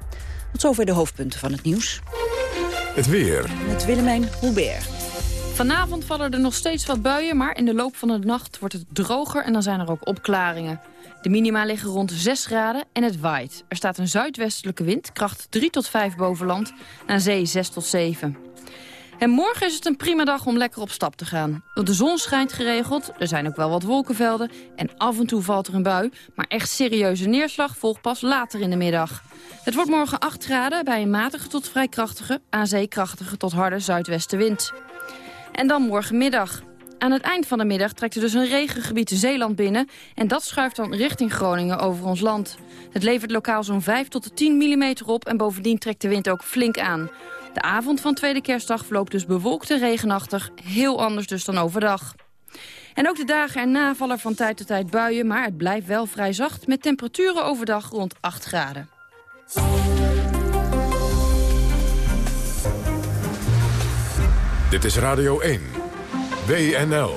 Tot zover de hoofdpunten van het nieuws. Het weer. Met Willemijn Hubert. Vanavond vallen er nog steeds wat buien, maar in de loop van de nacht wordt het droger en dan zijn er ook opklaringen. De minima liggen rond 6 graden en het waait. Er staat een zuidwestelijke wind, kracht 3 tot 5 boven land, aan zee 6 tot 7. En morgen is het een prima dag om lekker op stap te gaan. Want de zon schijnt geregeld, er zijn ook wel wat wolkenvelden... en af en toe valt er een bui, maar echt serieuze neerslag volgt pas later in de middag. Het wordt morgen 8 graden bij een matige tot vrij krachtige... aan zee krachtige tot harde zuidwestenwind. En dan morgenmiddag. Aan het eind van de middag trekt er dus een regengebied Zeeland binnen... en dat schuift dan richting Groningen over ons land. Het levert lokaal zo'n 5 tot 10 mm op... en bovendien trekt de wind ook flink aan. De avond van tweede kerstdag verloopt dus bewolkt en regenachtig. Heel anders dus dan overdag. En ook de dagen erna vallen van tijd tot tijd buien... maar het blijft wel vrij zacht met temperaturen overdag rond 8 graden. Dit is Radio 1. WNL.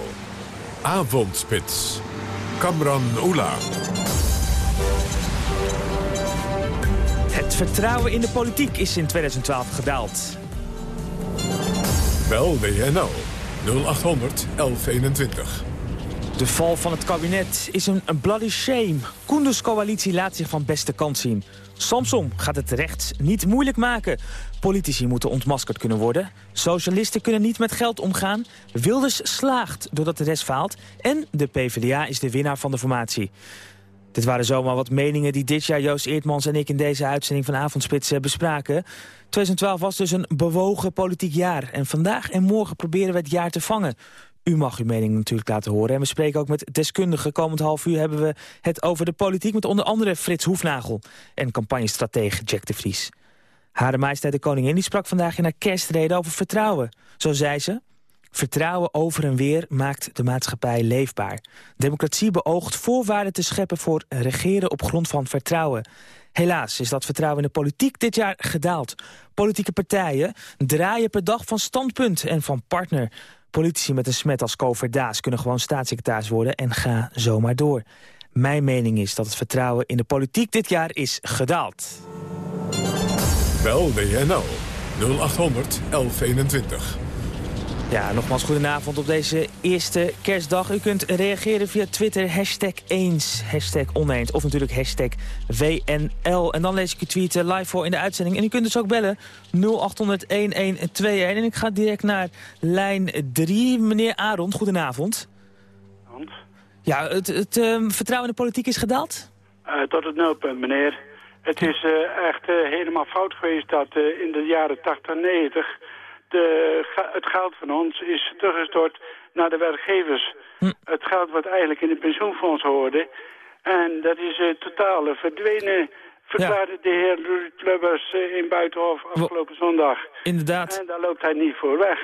Avondspits. Kamran Oela. Het vertrouwen in de politiek is in 2012 gedaald. Bel WNL 0800 1121. De val van het kabinet is een, een bloody shame. Koenders coalitie laat zich van beste kant zien. Samsom gaat het rechts niet moeilijk maken. Politici moeten ontmaskerd kunnen worden. Socialisten kunnen niet met geld omgaan. Wilders slaagt doordat de rest faalt. En de PvdA is de winnaar van de formatie. Dit waren zomaar wat meningen die dit jaar Joost Eertmans en ik in deze uitzending van Avondspits bespraken. 2012 was dus een bewogen politiek jaar. En vandaag en morgen proberen we het jaar te vangen. U mag uw mening natuurlijk laten horen. En we spreken ook met deskundigen. Komend half uur hebben we het over de politiek... met onder andere Frits Hoefnagel en campagnestratege Jack de Vries. Hare majesteit de koningin die sprak vandaag in haar kerstrede over vertrouwen. Zo zei ze... Vertrouwen over en weer maakt de maatschappij leefbaar. Democratie beoogt voorwaarden te scheppen voor regeren op grond van vertrouwen. Helaas is dat vertrouwen in de politiek dit jaar gedaald. Politieke partijen draaien per dag van standpunt en van partner. Politici met een smet als Daas kunnen gewoon staatssecretaris worden en ga zomaar door. Mijn mening is dat het vertrouwen in de politiek dit jaar is gedaald. Bel WNL 0800 1121. Ja, nogmaals goedenavond op deze eerste kerstdag. U kunt reageren via Twitter, hashtag eens, hashtag oneens... of natuurlijk hashtag WNL. En dan lees ik uw tweet live voor in de uitzending. En u kunt dus ook bellen 0800-1121. En ik ga direct naar lijn 3. Meneer Arond, goedenavond. Hans? Ja, het, het um, vertrouwen in de politiek is gedaald? Uh, tot het nulpunt, meneer. Het is uh, echt uh, helemaal fout geweest dat in de jaren 80 90 de, het geld van ons is teruggestort naar de werkgevers. Hm. Het geld wat eigenlijk in het pensioenfonds hoorde. En dat is uh, totaal verdwenen, verklaarde de heer Ruud Lubbers uh, in Buitenhof afgelopen zondag. Inderdaad. En daar loopt hij niet voor weg.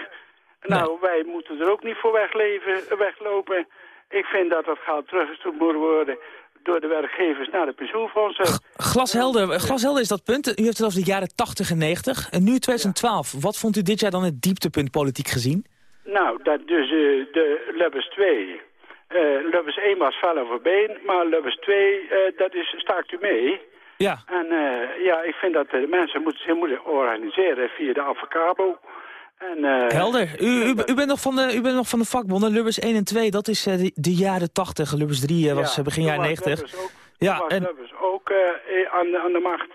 Nou, wij moeten er ook niet voor wegleven, weglopen. Ik vind dat dat geld teruggestort moet worden door de werkgevers naar de pensioenfondsen. Glashelder, glashelder is dat punt. U heeft het over de jaren 80 en 90. En nu 2012. Wat vond u dit jaar dan het dieptepunt politiek gezien? Nou, dat dus eh, de Lubbers 2. eh Lubbers 1 was fel over been, maar Lubbers 2, eh, dat is, staakt u mee. Ja. En ja, ik vind dat de mensen moeten, zich moeten organiseren via de Avocabo. En, eh, Helder. U, u, u, bent nog van de, u bent nog van de vakbonden. Lubbers 1 en 2, dat is eh, de, de jaren 80. Lubbers 3 eh, was ja, eh, begin jaren was 90. Lubbers ook, Ja, en- Lubbers ook eh, aan, de, aan de macht.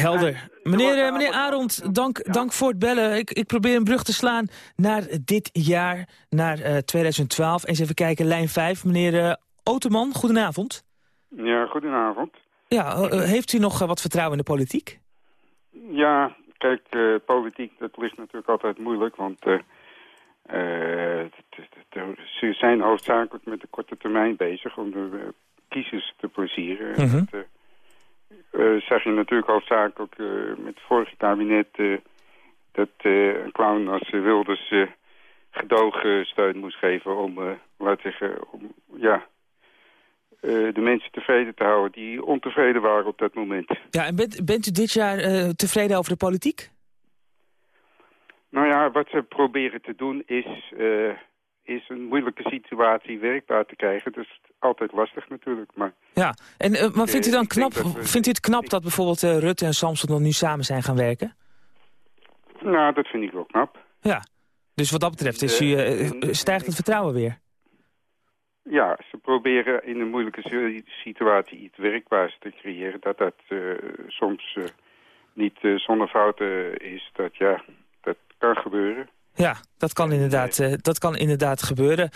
Helder. Meneer, eh, meneer Arond, dank, dank voor het bellen. Ik, ik probeer een brug te slaan naar dit jaar, naar eh, 2012. Eens even kijken, lijn 5. Meneer eh Oteman, goedenavond. Ja, goedenavond. Ja, eh, eh, heeft u nog eh, wat vertrouwen in de politiek? Ja, kijk, eh, politiek, dat ligt natuurlijk altijd moeilijk, want t- ze zijn hoofdzakelijk met de korte termijn bezig om de kiezers te plezieren. En Mhm. Dat zag je natuurlijk hoofdzakelijk met het vorige kabinet dat een clown als Wilders gedoogsteun moest geven om, laat zeggen, om, ja, de mensen tevreden te houden die ontevreden waren op dat moment. Ja, en bent, bent u dit jaar eh, tevreden over de politiek? Nou ja, wat ze proberen te doen is, eh, is een moeilijke situatie werkbaar te krijgen. Dat is altijd lastig natuurlijk, maar... Ja, en, eh, maar vindt u Eh, dan knap, we- vindt u het knap dat bijvoorbeeld eh, Rutte en Samson dan nu samen zijn gaan werken? Nou, dat vind ik wel knap. Ja, dus wat dat betreft is u, eh, eh, stijgt het vertrouwen weer. Ja, ze proberen in een moeilijke si- situatie iets werkbaars te creëren. Dat dat eh, soms eh, niet eh, zonder fouten is, dat ja, dat kan gebeuren. Ja, dat kan inderdaad, dat kan inderdaad gebeuren.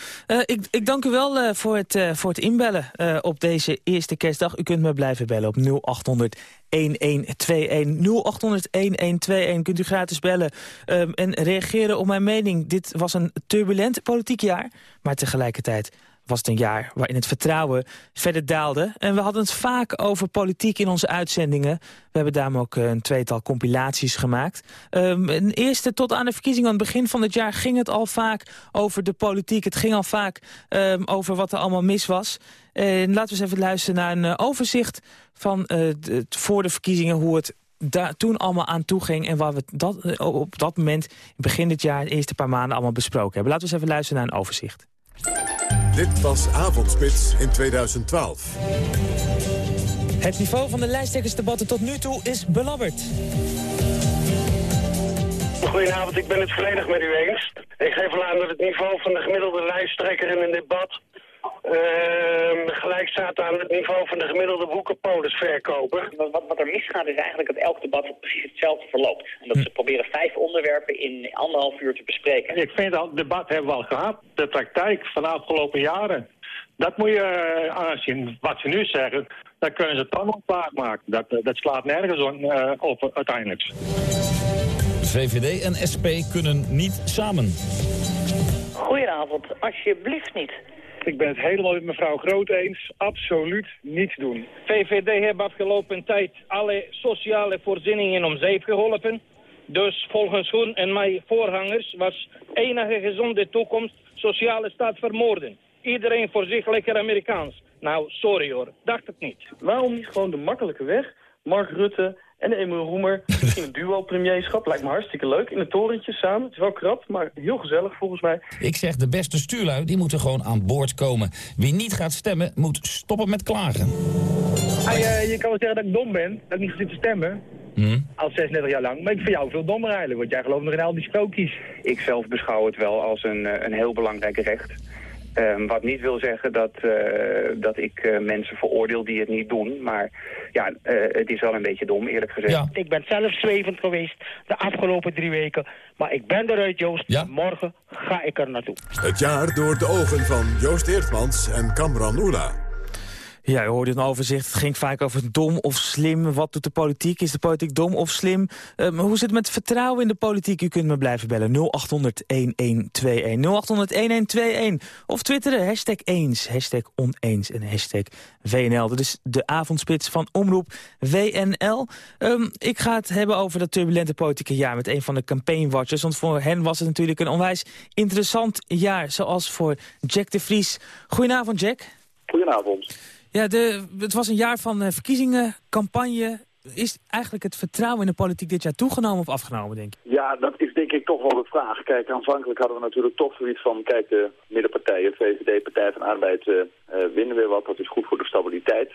Ik, ik dank u wel voor, het, voor het inbellen op deze eerste kerstdag. U kunt me blijven bellen op 0800 1121. 0800 1121 kunt u gratis bellen ehm, en reageren op mijn mening. Dit was een turbulent politiek jaar, maar tegelijkertijd was het een jaar waarin het vertrouwen verder daalde. En we hadden het vaak over politiek in onze uitzendingen. We hebben daarom ook eh, een tweetal compilaties gemaakt. Ehm, een eerste tot aan de verkiezingen aan het begin van het jaar ging het al vaak over de politiek. Het ging al vaak ehm, over wat er allemaal mis was. En laten we eens even luisteren naar een eh, overzicht van eh, voor de verkiezingen... hoe het daar toen allemaal aan toe ging en waar we dat, op dat moment, begin dit jaar, de eerste paar maanden allemaal besproken hebben. Laten we eens even luisteren naar een overzicht. Dit was Avondspits in 2012. Het niveau van de lijsttrekkersdebatten tot nu toe is belabberd. Goedenavond, ik ben het volledig met u eens. Ik geef al aan dat het niveau van de gemiddelde lijsttrekker in een debat... ehm, gelijk staat aan het niveau van de gemiddelde boekenpolisverkoper. Wat, wat, wat er misgaat is eigenlijk dat elk debat precies hetzelfde verloopt. En dat ze proberen vijf onderwerpen in anderhalf uur te bespreken. Ik vind dat debat hebben we al gehad. De praktijk van de afgelopen jaren. Dat moet je eh, aanzien. Wat ze nu zeggen, dat kunnen ze toch nog maken. Dat, eh, dat slaat nergens on- eh, op uiteindelijk. VVD en SP kunnen niet samen. Goedenavond, alsjeblieft niet. Ik ben het helemaal met mevrouw Groot eens. Absoluut niets doen. VVD heeft afgelopen tijd alle sociale voorzieningen om zeep geholpen. Dus volgens hun en mijn voorgangers was enige gezonde toekomst sociale staat vermoorden. Iedereen voor zich lekker Amerikaans. Nou, sorry hoor, dacht het niet. Waarom niet gewoon de makkelijke weg? Mark Rutte en Emil Roemer in een duo-premierschap. Lijkt me hartstikke leuk. In een torentje samen. Het is wel krap, maar heel gezellig volgens mij. Ik zeg, de beste stuurlui die moeten gewoon aan boord komen. Wie niet gaat stemmen, moet stoppen met klagen. je kan wel zeggen dat ik dom ben, dat ik niet zit te stemmen. Hm? Al 36 jaar lang. Maar ik vind jou veel dommer eigenlijk, want jij gelooft nog in al die sprookjes. Ik zelf beschouw het wel als een, eh, een heel belangrijk recht. Ehm, wat niet wil zeggen dat, eh, dat ik eh, mensen veroordeel die het niet doen. Maar ja, eh, het is wel een beetje dom, eerlijk gezegd. Ik ben zelf zwevend geweest de afgelopen drie weken. Maar ik ben eruit, Joost. Morgen ga ik er naartoe. Het jaar door de ogen van Joost Eertmans en Kamran Oela. Ja, je hoorde een overzicht. Het ging vaak over dom of slim. Wat doet de politiek? Is de politiek dom of slim? Eh, hoe zit het met vertrouwen in de politiek? U kunt me blijven bellen. 0800-1121. 0800-1121. Of twitteren. Hashtag eens. Hashtag oneens. En hashtag WNL. Dat is de avondspits van Omroep WNL. Ehm, ik ga het hebben over dat turbulente politieke jaar... met een van de campaignwatchers. Want voor hen was het natuurlijk een onwijs interessant jaar. Zoals voor Jack de Vries. Goedenavond, Jack. Goedenavond. Ja, de, het was een jaar van uh, verkiezingen, campagne. Is eigenlijk het vertrouwen in de politiek dit jaar toegenomen of afgenomen, denk je? Ja, dat is denk ik toch wel de vraag. Kijk, aanvankelijk hadden we natuurlijk toch zoiets van... kijk, de middenpartijen, VVD, Partij van Arbeid, uh, winnen weer wat. Dat is goed voor de stabiliteit.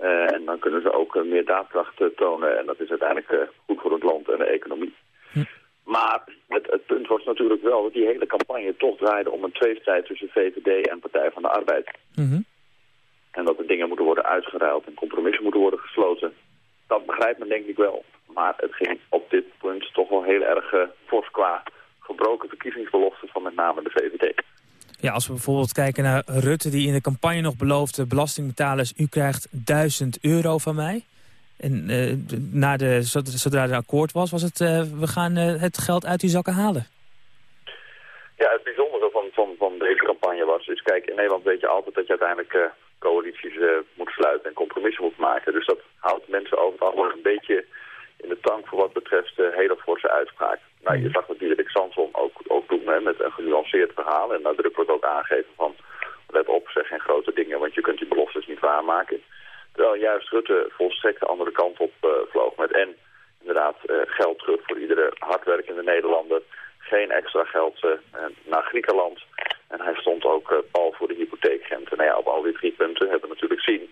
Uh, en dan kunnen ze ook meer daadkracht tonen. En dat is uiteindelijk goed voor het land en de economie. Hm. Maar het, het, punt was natuurlijk wel dat die hele campagne toch draaide om een tweestrijd tussen VVD en Partij van de Arbeid. Mm En dat er dingen moeten worden uitgeruild en compromissen moeten worden gesloten. Dat begrijpt men denk ik wel. Maar het ging op dit punt toch wel heel erg uh, fors qua gebroken verkiezingsbeloften van met name de VVD. Ja, als we bijvoorbeeld kijken naar Rutte die in de campagne nog beloofde... belastingbetalers, u krijgt 1000 euro van mij. En uh, na de, zodra er akkoord was, was het... Uh, we gaan uh, het geld uit uw zakken halen. Ja, het bijzondere van, van, van deze campagne was... is kijk, in Nederland weet je altijd dat je uiteindelijk coalities moet sluiten... en compromissen moet maken. Dus dat houdt mensen over het algemeen een beetje in de tank... voor wat betreft hele forse uitspraak. Nou, je zag natuurlijk Samson ook, ook doen hè, met een genuanceerd verhaal... en nadrukkelijk ook aangeven van... let op, zeg geen grote dingen, want je kunt die beloftes niet waarmaken... Terwijl juist Rutte volstrekt de andere kant op uh, vloog met en inderdaad uh, geld terug voor iedere hardwerkende Nederlander. Geen extra geld uh, naar Griekenland. En hij stond ook pal voor de hypotheekrente. Nou op al die drie punten hebben we natuurlijk zien,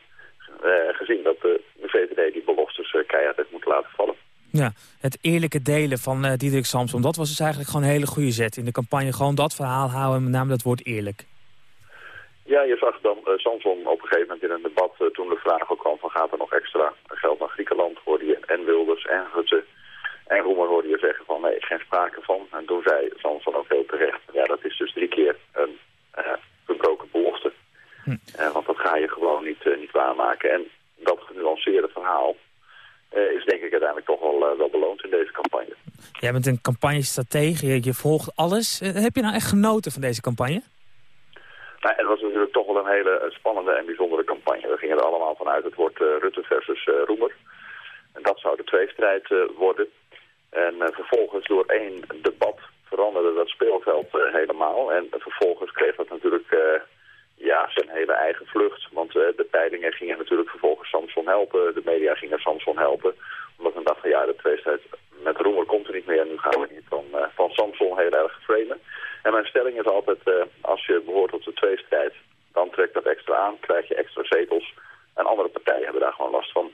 gezien dat de, VVD die beloftes keihard heeft moeten laten vallen. Ja, het eerlijke delen van uh, Diederik Samsom, dat was dus eigenlijk gewoon een hele goede zet. In de campagne gewoon dat verhaal houden, met name dat woord eerlijk. Ja, je zag dan uh, Samson op een gegeven moment in een debat, uh, toen de vraag ook kwam van gaat er nog extra geld naar Griekenland, hoorde je en Wilders en Roemer hoorde je zeggen van nee, geen sprake van. En toen zei Samson ook heel terecht, ja dat is dus drie keer een uh, verbroken belofte. Hm. want dat ga je gewoon niet, niet waarmaken. En dat genuanceerde verhaal is denk ik uiteindelijk toch wel, wel beloond in deze campagne. Jij bent een campagnestratege, je, je volgt alles. heb je nou echt genoten van deze campagne? Nou, het was natuurlijk toch wel een hele spannende en bijzondere campagne. We gingen er allemaal vanuit het wordt uh, Rutte versus uh, Roemer. En dat zou de tweestrijd uh, worden. En vervolgens door één debat veranderde dat speelveld helemaal. En vervolgens kreeg dat natuurlijk ja, zijn hele eigen vlucht. Want de peilingen gingen natuurlijk vervolgens Samson helpen. De media gingen Samson helpen. Omdat men dacht van ja, de tweestrijd met Roemer komt er niet meer. En nu gaan we niet van, van Samson heel erg framen. En mijn stelling is altijd, uh, als je behoort tot de tweestrijd, dan trekt dat extra aan, krijg je extra zetels. En andere partijen hebben daar gewoon last van.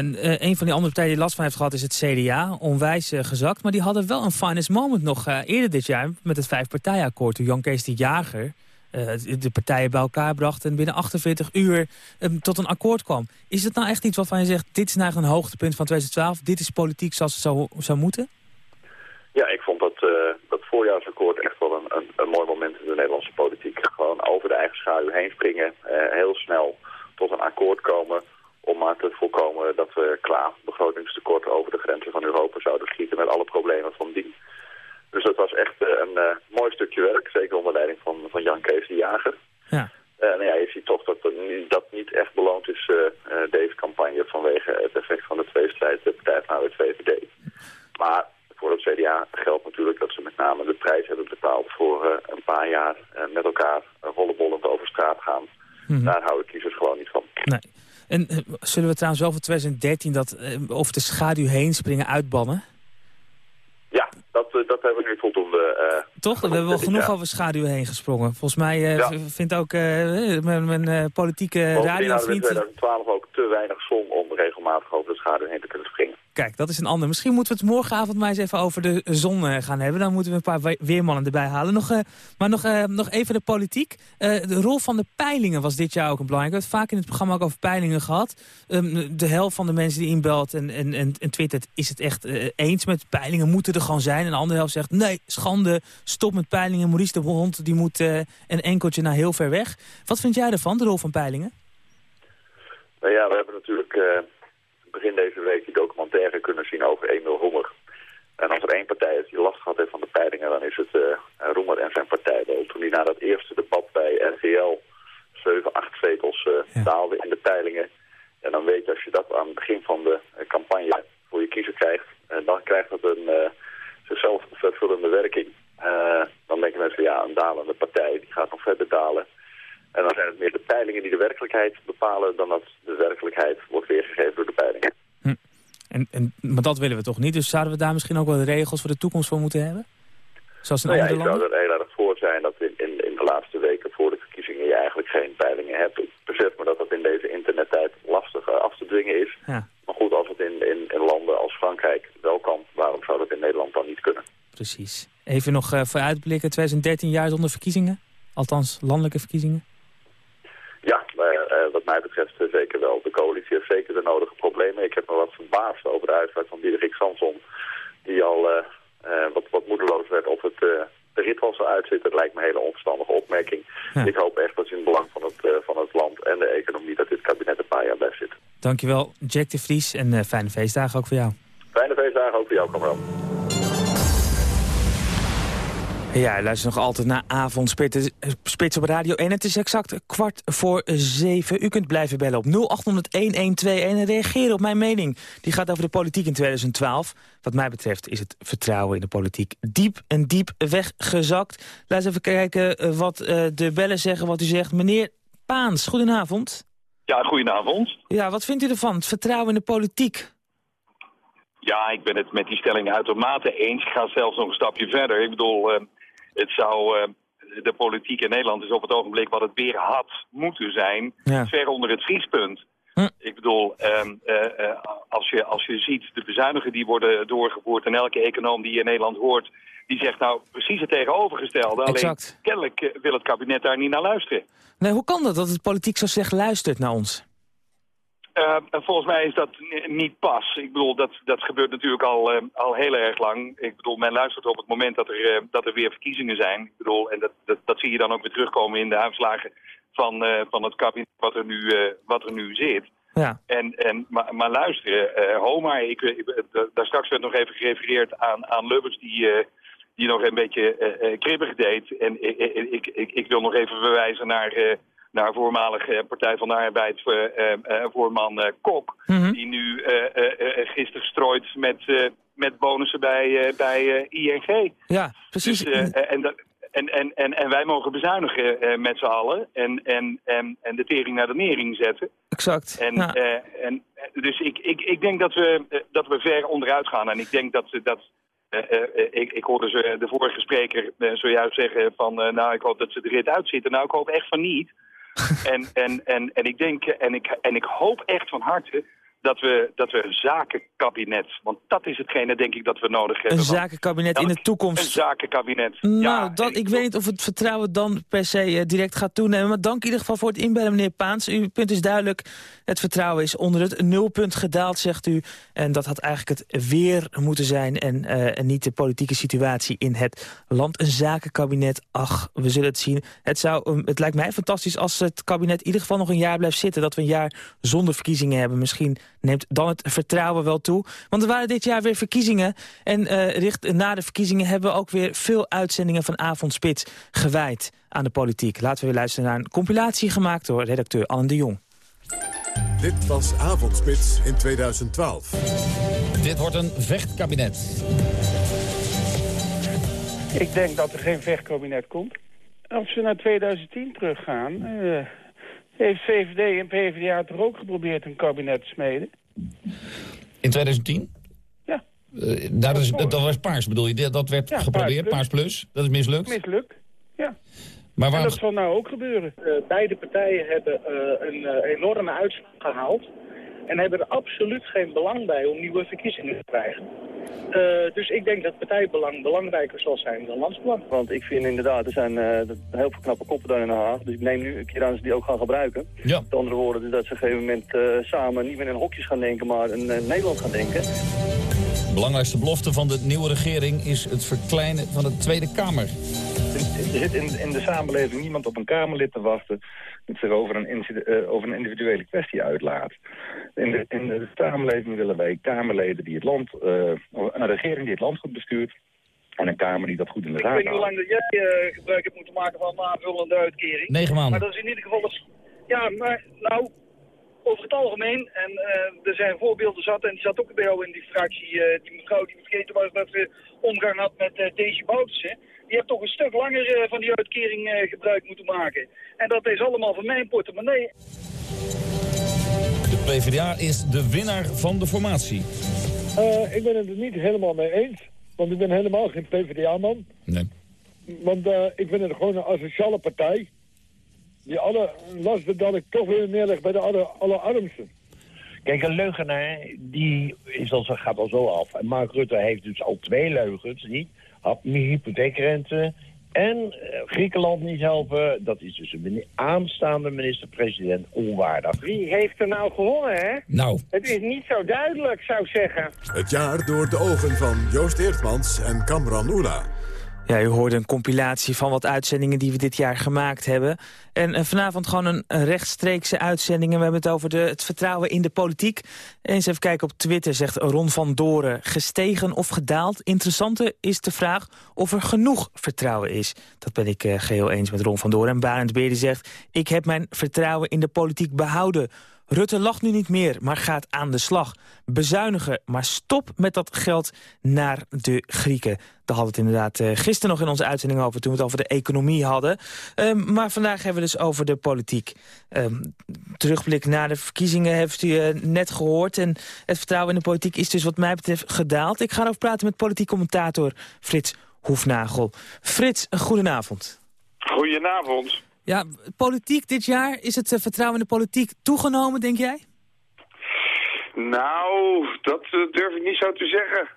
En uh, een van die andere partijen die last van heeft gehad is het CDA, onwijs uh, gezakt. Maar die hadden wel een finest moment nog eerder dit jaar met het vijfpartijakkoord. Toen Jan Kees de Jager de partijen bij elkaar bracht en binnen 48 uur um, tot een akkoord kwam. Is het nou echt iets waarvan je zegt, dit is nou een hoogtepunt van 2012, dit is politiek zoals het zou moeten? Ja, ik vond dat, dat voorjaarsakkoord echt wel een, een, een, mooi moment in de Nederlandse politiek. Gewoon over de eigen schaduw heen springen, eh, heel snel tot een akkoord komen om maar te voorkomen dat we klaar begrotingstekort over de grenzen van Europa zouden schieten met alle problemen van dien. Dus dat was echt uh, een uh, mooi stukje werk, zeker onder leiding van, van Jan Kees de Jager. Ja. nou ja, je ziet toch dat dat niet echt beloond is, deze campagne, vanwege het effect van de tweestrijd, de Partij van de VVD. Maar voor het CDA geldt natuurlijk dat ze met name de prijs hebben betaald voor een paar jaar met elkaar rollenbollend over straat gaan. Mm -hmm. Daar houden kiezers gewoon niet van. Nee. En zullen we trouwens wel voor 2013 dat over de schaduw heen springen uitbannen? Ja, dat, dat hebben we nu voldoende. Toch? We hebben wel genoeg ja. over schaduw heen gesprongen. Volgens mij ja. vindt ook mijn, mijn politieke radiovriend... in 2012 ook te weinig zon om regelmatig over de schaduw heen te kunnen springen. Kijk, dat is een ander. Misschien moeten we het morgenavond maar eens even over de zon uh, gaan hebben. Dan moeten we een paar weermannen erbij halen. Nog, uh, maar nog, uh, nog even de politiek. de rol van de peilingen was dit jaar ook een belangrijke. We hebben het vaak in het programma ook over peilingen gehad. Um, de helft van de mensen die inbelt en, en, en, twittert... is het echt eens met peilingen, moeten er gewoon zijn. En de andere helft zegt, nee, schande, stop met peilingen. Maurice de Hond die moet een enkeltje naar heel ver weg. Wat vind jij ervan, de rol van peilingen? Nou ja, we hebben natuurlijk begin deze week documentaire kunnen zien over Emil Roemer. En als er één partij is die last gehad heeft van de peilingen, dan is het uh, Roemer en zijn partij. Toen hij na dat eerste debat bij RTL 7, 8 zetels uh, ja. daalde in de peilingen. En dan weet je, als je dat aan het begin van de uh, campagne voor je kiezer krijgt, dan krijgt dat een zichzelf vervullende werking. dan denken mensen, ja, een dalende partij, die gaat nog verder dalen. En dan zijn het meer de peilingen die de werkelijkheid bepalen... dan dat de werkelijkheid wordt weergegeven door de peilingen. En, en, maar dat willen we toch niet? Dus zouden we daar misschien ook wel regels voor de toekomst voor moeten hebben? Zoals in nou ja, andere landen? zou er heel erg voor zijn dat in, in, in de laatste weken voor de verkiezingen je eigenlijk geen peilingen hebt. Ik besef me dat dat in deze internettijd lastig eh, af te dwingen is. Ja. Maar goed, als het in, in, in landen als Frankrijk wel kan, waarom zou dat in Nederland dan niet kunnen? Precies. Even nog uh, vooruitblikken, 2013 jaar zonder verkiezingen? Althans, landelijke verkiezingen? Ja, uh, uh, wat mij betreft zeker wel. De coalitie heeft zeker de nodige problemen. Ik heb me wat verbaasd over de uitspraak van Diederik Samson, die al wat, wat moedeloos werd of het de rit wel zo uitzit. Dat lijkt me een hele onverstandige opmerking. Ja. Ik hoop echt dat in het belang van het, van het land en de economie dat dit kabinet een paar jaar blijft zitten. Dankjewel, Jack de Vries. En fijne feestdagen ook voor jou. Fijne feestdagen ook voor jou, kamerad. Ja, luister nog altijd naar Avondspits Spits op Radio 1. Het is exact kwart voor zeven. U kunt blijven bellen op 0800-1121 en reageren op mijn mening. Die gaat over de politiek in 2012. Wat mij betreft is het vertrouwen in de politiek diep en diep weggezakt. Laten we even kijken wat de bellen zeggen, wat u zegt. Meneer Paans, goedenavond. Ja, goedenavond. Ja, wat vindt u ervan, het vertrouwen in de politiek? Ja, ik ben het met die stelling uitermate eens. Ik ga zelfs nog een stapje verder. Ik bedoel, uh, het zou... Uh, de politiek in Nederland is op het ogenblik wat het weer had moeten zijn. Ja. Ver onder het vriespunt. Hm. Ik bedoel, uh, als, je, als je ziet de bezuinigen die worden doorgevoerd... en elke econoom die in Nederland hoort... die zegt nou precies het tegenovergestelde. Exact. Alleen kennelijk wil het kabinet daar niet naar luisteren. Nee, hoe kan dat, dat het politiek zo slecht luistert naar ons? Uh, volgens mij is dat niet pas. Ik bedoel, dat, dat gebeurt natuurlijk al, uh, al heel erg lang. Ik bedoel, men luistert op het moment dat er, uh, dat er weer verkiezingen zijn. Ik bedoel, en dat, dat, dat zie je dan ook weer terugkomen in de uitslagen van, van het kabinet wat er nu, wat er nu zit. Ja. En, en, maar, maar luisteren, Homa, ik, ik, daar straks werd nog even gerefereerd aan, aan Lubbers die, die nog een beetje kribbig deed. En ik, ik, ik, wil nog even verwijzen naar naar voormalige Partij van de Arbeid uh, uh, voorman uh, Kok. Mm -hmm. Die nu gisteren strooit met, met bonussen bij, bij ING. Ja, precies. Dus, en, dat, en, en, en, en wij mogen bezuinigen met z'n allen en, en, en, en de tering naar de nering zetten. Exact. En, ja. en, dus ik, ik, ik denk dat we, dat we ver onderuit gaan. En ik denk dat... dat ik, ik hoorde ze, de vorige spreker zojuist zeggen van... nou, ik hoop dat ze de rit uitzitten. Nou, ik hoop echt van niet. en, en, en, en ik denk en ik, en ik hoop echt van harte dat we, dat we een zakenkabinet, want dat is hetgene denk ik dat we nodig hebben. Een zakenkabinet in de toekomst. Een zakenkabinet. Nou, ja, dat, ik weet niet of het vertrouwen dan per se uh, direct gaat toenemen. Maar dank in ieder geval voor het inbellen, meneer Paans. Uw punt is duidelijk. Het vertrouwen is onder het nulpunt gedaald, zegt u. En dat had eigenlijk het weer moeten zijn en, uh, en niet de politieke situatie in het land. Een zakenkabinet, ach, we zullen het zien. Het, zou, um, het lijkt mij fantastisch als het kabinet in ieder geval nog een jaar blijft zitten. Dat we een jaar zonder verkiezingen hebben. Misschien neemt dan het vertrouwen wel toe. Want er waren dit jaar weer verkiezingen. En uh, richt, na de verkiezingen hebben we ook weer veel uitzendingen van Avondspits gewijd aan de politiek. Laten we weer luisteren naar een compilatie gemaakt door redacteur Anne de Jong. Dit was Avondspits in 2012. Dit wordt een vechtkabinet. Ik denk dat er geen vechtkabinet komt. Als we naar 2010 teruggaan... Uh, heeft VVD en PvdA toch ook geprobeerd een kabinet te smeden? In 2010? Ja. Uh, dat, is, dat was Paars, bedoel je? Dat werd ja, geprobeerd, Paars plus. Paars plus. Dat is mislukt? Mislukt, ja. Maar waarom... En dat zal nou ook gebeuren. Uh, beide partijen hebben uh, een enorme uitslag gehaald. En hebben er absoluut geen belang bij om nieuwe verkiezingen te krijgen. Uh, dus ik denk dat partijbelang belangrijker zal zijn dan landsbelang. Want ik vind inderdaad, er zijn uh, heel veel knappe koppen daar in Den Haag. Dus ik neem nu een keer aan ze die ook gaan gebruiken. Ja. Met andere woorden, dus dat ze op een gegeven moment uh, samen niet meer in hokjes gaan denken, maar in Nederland gaan denken. De belangrijkste belofte van de nieuwe regering is het verkleinen van de Tweede Kamer. Er zit in, in de samenleving niemand op een Kamerlid te wachten dat zich over een, uh, over een individuele kwestie uitlaat. In de, in de samenleving willen wij Kamerleden die het land, uh, een regering die het land goed bestuurt, en een Kamer die dat goed in de raad houdt. Ik weet niet hoe lang dat jij uh, gebruik hebt moeten maken van een aanvullende uitkering. Negen maanden. Maar dat is in ieder geval... Ja, maar nou, over het algemeen, en uh, er zijn voorbeelden zat, en die zat ook bij jou in die fractie, uh, die mevrouw die vergeten was dat ze omgang had met uh, Daisy Boutersen. Die heeft toch een stuk langer van die uitkering gebruik moeten maken. En dat is allemaal van mijn portemonnee. De PvdA is de winnaar van de formatie. ik ben het er niet helemaal mee eens. Want ik ben helemaal geen PvdA-man. Nee. Want ik vind het gewoon een asociale partij. Die alle lasten dat ik toch weer neerleg bij de alle, allerarmsten. Kijk, een leugenaar die is al, gaat al zo af. En Mark Rutte heeft dus al twee leugens, niet? Hypotheekrente en eh, Griekenland niet helpen. Dat is dus een aanstaande minister-president onwaardig. Wie heeft er nou gewonnen, hè? Nou. Het is niet zo duidelijk, zou ik zeggen. Het jaar door de ogen van Joost Eertmans en Kamran Oela. Ja, u hoorde een compilatie van wat uitzendingen die we dit jaar gemaakt hebben. En uh, vanavond gewoon een, rechtstreekse uitzending. we hebben het over de, het vertrouwen in de politiek. Eens even kijken op Twitter, zegt Ron van Doren. Gestegen of gedaald? Interessante is de vraag of er genoeg vertrouwen is. Dat ben ik uh, geheel eens met Ron van Doren. En Barend Beerde zegt... ik heb mijn vertrouwen in de politiek behouden... Rutte lacht nu niet meer, maar gaat aan de slag. Bezuinigen, maar stop met dat geld naar de Grieken. Daar hadden we het inderdaad uh, gisteren nog in onze uitzending over... toen we het over de economie hadden. Um, maar vandaag hebben we dus over de politiek. Um, terugblik naar de verkiezingen heeft u uh, net gehoord. En het vertrouwen in de politiek is dus wat mij betreft gedaald. Ik ga erover praten met politiek commentator Frits Hoefnagel. Frits, goedenavond. Goedenavond. Ja, politiek dit jaar, is het uh, vertrouwen in de politiek toegenomen, denk jij? Nou, dat uh, durf ik niet zo te zeggen.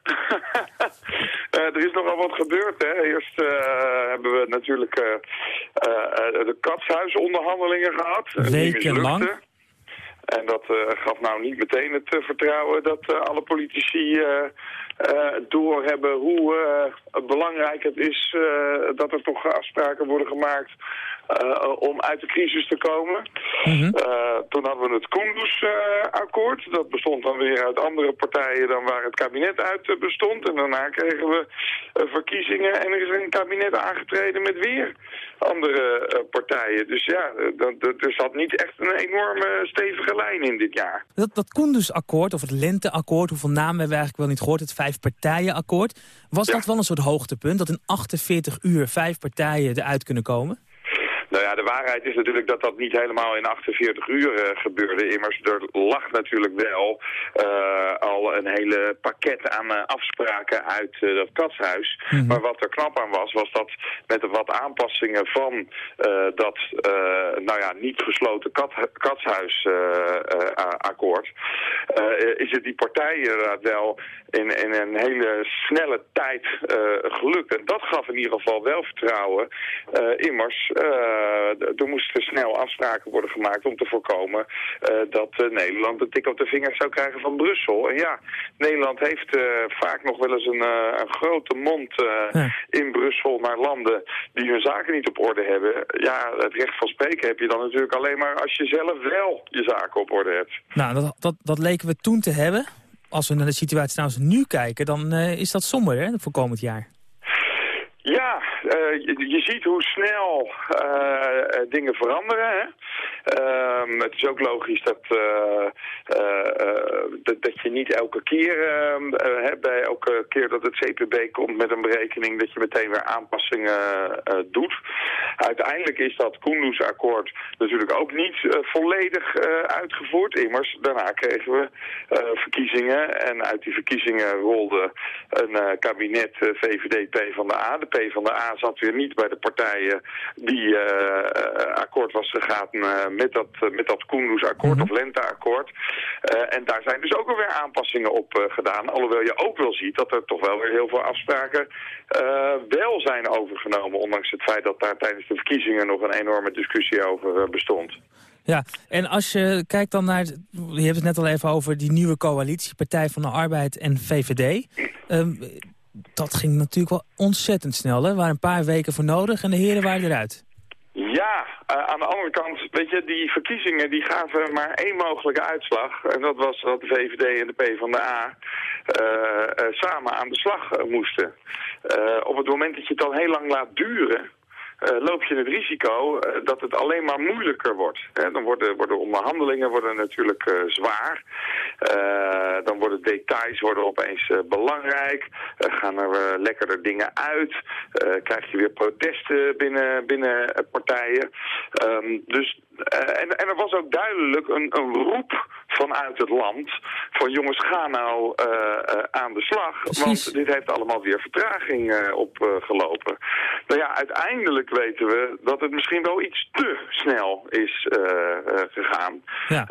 uh, er is nogal wat gebeurd. Hè. Eerst hebben we natuurlijk de katshuisonderhandelingen gehad. Wekenlang. En dat gaf nou niet meteen het vertrouwen dat alle politici doorhebben hoe belangrijk het is dat er toch afspraken worden gemaakt om uit de crisis te komen. Mhm. uh, toen hadden we het Kunduz-akkoord. dat bestond dan weer uit andere partijen dan waar het kabinet uit bestond. En daarna kregen we verkiezingen en er is een kabinet aangetreden met weer andere partijen. Dus ja, er zat niet echt een enorme stevige lijn in dit jaar. Dat, dat Kunduz-akkoord, of het Lenteakkoord, hoeveel namen hebben we eigenlijk wel niet gehoord, het vijf-partijen-akkoord. Was dat wel een soort hoogtepunt, dat in 48 uur vijf partijen eruit kunnen komen? Nou ja, de waarheid is natuurlijk dat dat niet helemaal in 48 uur uh, gebeurde. Immers, er lag natuurlijk wel uh, al een hele pakket aan uh, afspraken uit dat katshuis. Mm -hmm. Maar wat er knap aan was, was dat met wat aanpassingen van dat nou ja, niet gesloten kat, katshuisakkoord... is het die partijen inderdaad wel in, in een hele snelle tijd gelukt. En dat gaf in ieder geval wel vertrouwen. immers... Uh, er moesten snel afspraken worden gemaakt om te voorkomen uh, dat uh, Nederland een tik op de vingers zou krijgen van Brussel. En ja, Nederland heeft vaak nog wel eens een, een grote mond ja. in Brussel naar landen die hun zaken niet op orde hebben. Ja, het recht van spreken heb je dan natuurlijk alleen maar als je zelf wel je zaken op orde hebt. Nou, dat, dat, dat leken we toen te hebben. Als we naar de situatie trouwens nu kijken, dan is dat somber hè, voor komend jaar. Ja, uh, je, je, ziet hoe snel uh, dingen veranderen. Hè? Uh, het is ook logisch dat, dat, dat, je niet elke keer, hè, bij elke keer dat het CPB komt met een berekening, dat je meteen weer aanpassingen doet. Uiteindelijk is dat Kunduz-akkoord natuurlijk ook niet volledig uitgevoerd. Immers, daarna kregen we verkiezingen en uit die verkiezingen rolde een kabinet VVD-P van de A. Zat weer niet bij de partijen die uh, akkoord was gegaan uh, met dat, met dat Koendersakkoord mm -hmm. of Lenteakkoord. en daar zijn dus ook alweer aanpassingen op gedaan. Alhoewel je ook wel ziet dat er toch wel weer heel veel afspraken wel zijn overgenomen. Ondanks het feit dat daar tijdens de verkiezingen nog een enorme discussie over bestond. Ja, en als je kijkt dan naar, je hebt het net al even over die nieuwe coalitie, Partij van de Arbeid en VVD. Um, dat ging natuurlijk wel ontzettend snel. Hè? Er waren een paar weken voor nodig en de heren waren eruit. Ja, uh, aan de andere kant, weet je, die verkiezingen die gaven maar één mogelijke uitslag. En dat was dat de VVD en de PvdA uh, uh, samen aan de slag moesten. op het moment dat je het dan heel lang laat duren... loop je het risico dat het alleen maar moeilijker wordt. Dan worden, worden onderhandelingen worden natuurlijk zwaar. dan worden details worden opeens belangrijk. gaan er lekkerder dingen uit. krijg je weer protesten binnen, binnen partijen. Ehm, dus en, en, er was ook duidelijk een, een, roep vanuit het land van jongens ga nou uh, uh, aan de slag, want dit heeft allemaal weer vertraging opgelopen. nou ja, uiteindelijk weten we dat het misschien wel iets te snel is gegaan. Ja.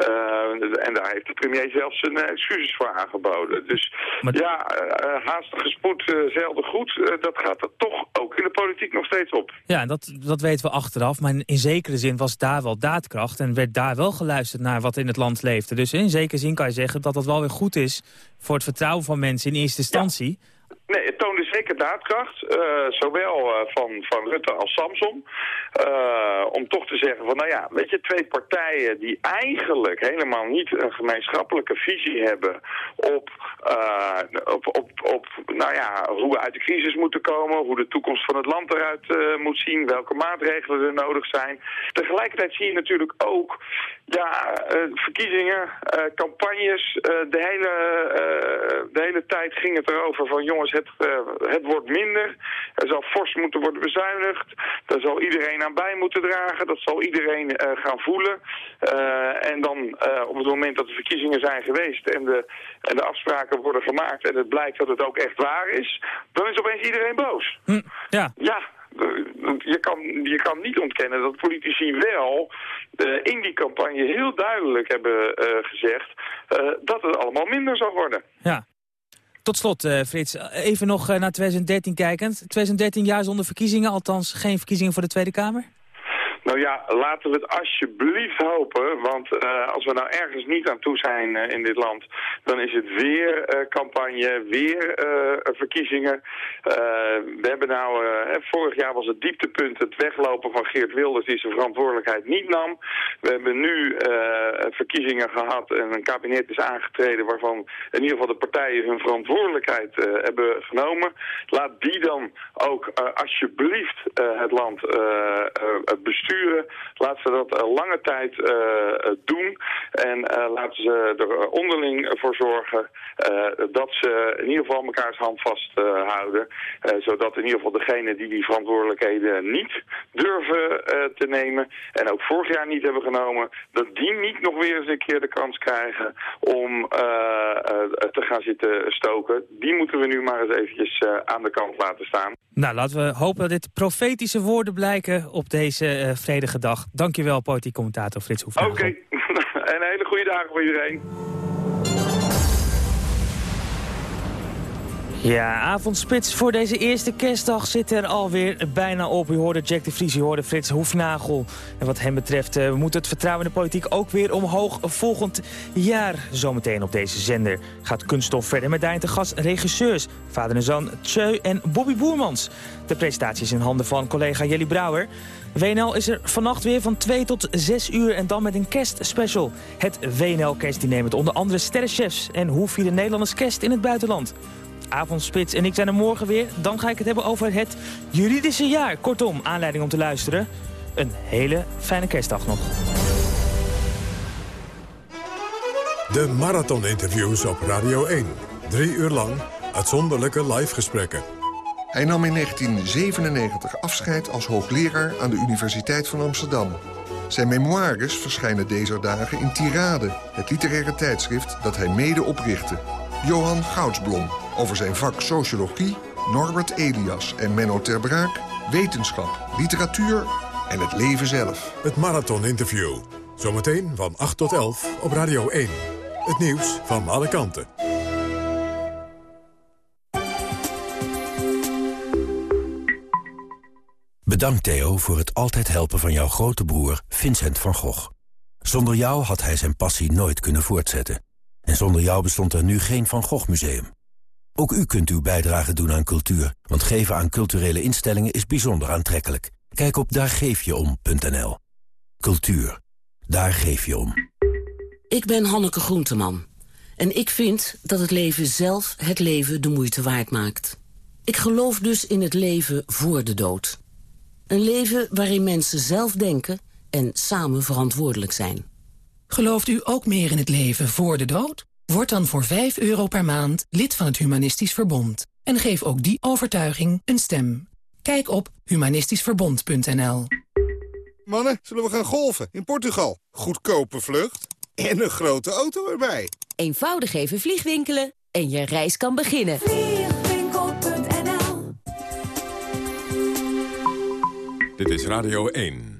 en daar heeft de premier zelfs zijn excuses voor aangeboden. Dus maar... ja, haastige spoed, zelden goed, dat gaat er toch ook in de politiek nog steeds op. Ja, dat, dat weten we achteraf, maar in, in zekere zin was daar wel daadkracht... en werd daar wel geluisterd naar wat in het land leefde. Dus in zekere zin kan je zeggen dat dat wel weer goed is... voor het vertrouwen van mensen in eerste instantie. Nee, het toonde zeker daadkracht, uh, zowel uh, van, van Rutte als Samson. Uh, om toch te zeggen van, nou ja, weet je, twee partijen die eigenlijk helemaal niet een gemeenschappelijke visie hebben op, op, op, op nou ja, hoe we uit de crisis moeten komen, hoe de toekomst van het land eruit moet zien, welke maatregelen er nodig zijn. Tegelijkertijd zie je natuurlijk ook, ja, verkiezingen, campagnes, de, hele, de hele tijd ging het erover van, jongens, het, het wordt minder. Er zal fors moeten worden bezuinigd. Daar zal iedereen aan bij moeten dragen. Dat zal iedereen uh, gaan voelen. Uh, en dan op het moment dat de verkiezingen zijn geweest en de, en de afspraken worden gemaakt en het blijkt dat het ook echt waar is, dan is opeens iedereen boos. Hm, ja. Ja, je kan, je kan niet ontkennen dat politici wel uh, in die campagne heel duidelijk hebben uh, gezegd uh, dat het allemaal minder zal worden. Ja. Tot slot, uh, Frits, even nog naar 2013 kijkend. 2013 jaar zonder verkiezingen, althans geen verkiezingen voor de Tweede Kamer? Nou ja, laten we het alsjeblieft hopen, want uh, als we nou ergens niet aan toe zijn uh, in dit land, dan is het weer uh, campagne, weer verkiezingen. we hebben nou, vorig jaar was het dieptepunt het weglopen van Geert Wilders die zijn verantwoordelijkheid niet nam. We hebben nu verkiezingen gehad en een kabinet is aangetreden waarvan in ieder geval de partijen hun verantwoordelijkheid hebben genomen. Laat die dan ook alsjeblieft het land besturen besturen. Laten ze dat uh, lange tijd uh, doen. En laten ze er onderling voor zorgen dat ze in ieder geval mekaars hand vasthouden. zodat in ieder geval degene die die verantwoordelijkheden niet durven te nemen. En ook vorig jaar niet hebben genomen. Dat die niet nog weer eens een keer de kans krijgen om te gaan zitten stoken. Die moeten we nu maar eens eventjes aan de kant laten staan. Nou, laten we hopen dat dit profetische woorden blijken op deze vredige dag. Dankjewel, politiek commentator Frits Hoefnagel. Oké, okay. en een hele goede dagen voor iedereen. Ja, avondspits voor deze eerste kerstdag zit er alweer bijna op. U hoorde Jack de Vries, u hoorde Frits Hoefnagel. En wat hem betreft uh, moet het vertrouwen in de politiek ook weer omhoog volgend jaar. Zometeen op deze zender gaat Kunststof verder met daarin te gast regisseurs. Vader en zoon Tjeu en Bobby Boermans. De presentatie is in handen van collega Jelly Brouwer. WNL is er vannacht weer van 2 tot 6 uur en dan met een kerstspecial. Het WNL kerstdiner met onder andere sterrenchefs en hoe vieren Nederlanders kerst in het buitenland. Avondspits en ik zijn er morgen weer. Dan ga ik het hebben over het juridische jaar. Kortom, aanleiding om te luisteren. Een hele fijne kerstdag nog. De marathoninterviews op Radio 1. Drie uur lang uitzonderlijke live gesprekken. Hij nam in 1997 afscheid als hoogleraar aan de Universiteit van Amsterdam. Zijn memoires verschijnen deze dagen in Tirade, het literaire tijdschrift dat hij mede oprichtte. Johan Goudsblom over zijn vak sociologie, Norbert Elias en Menno Ter Braak, wetenschap, literatuur en het leven zelf. Het Marathon Interview. Zometeen van 8 tot 11 op Radio 1. Het nieuws van alle kanten. Bedankt Theo voor het altijd helpen van jouw grote broer Vincent van Gogh. Zonder jou had hij zijn passie nooit kunnen voortzetten. En zonder jou bestond er nu geen Van Gogh Museum. Ook u kunt uw bijdrage doen aan cultuur, want geven aan culturele instellingen is bijzonder aantrekkelijk. Kijk op daargeefjeom.nl. Cultuur, daar geef je om. Ik ben Hanneke Groenteman. En ik vind dat het leven zelf het leven de moeite waard maakt. Ik geloof dus in het leven voor de dood. Een leven waarin mensen zelf denken en samen verantwoordelijk zijn. Gelooft u ook meer in het leven voor de dood? Word dan voor 5 euro per maand lid van het Humanistisch Verbond. En geef ook die overtuiging een stem. Kijk op humanistischverbond.nl Mannen, zullen we gaan golven in Portugal? Goedkope vlucht en een grote auto erbij. Eenvoudig even vliegwinkelen en je reis kan beginnen. Dit is Radio 1.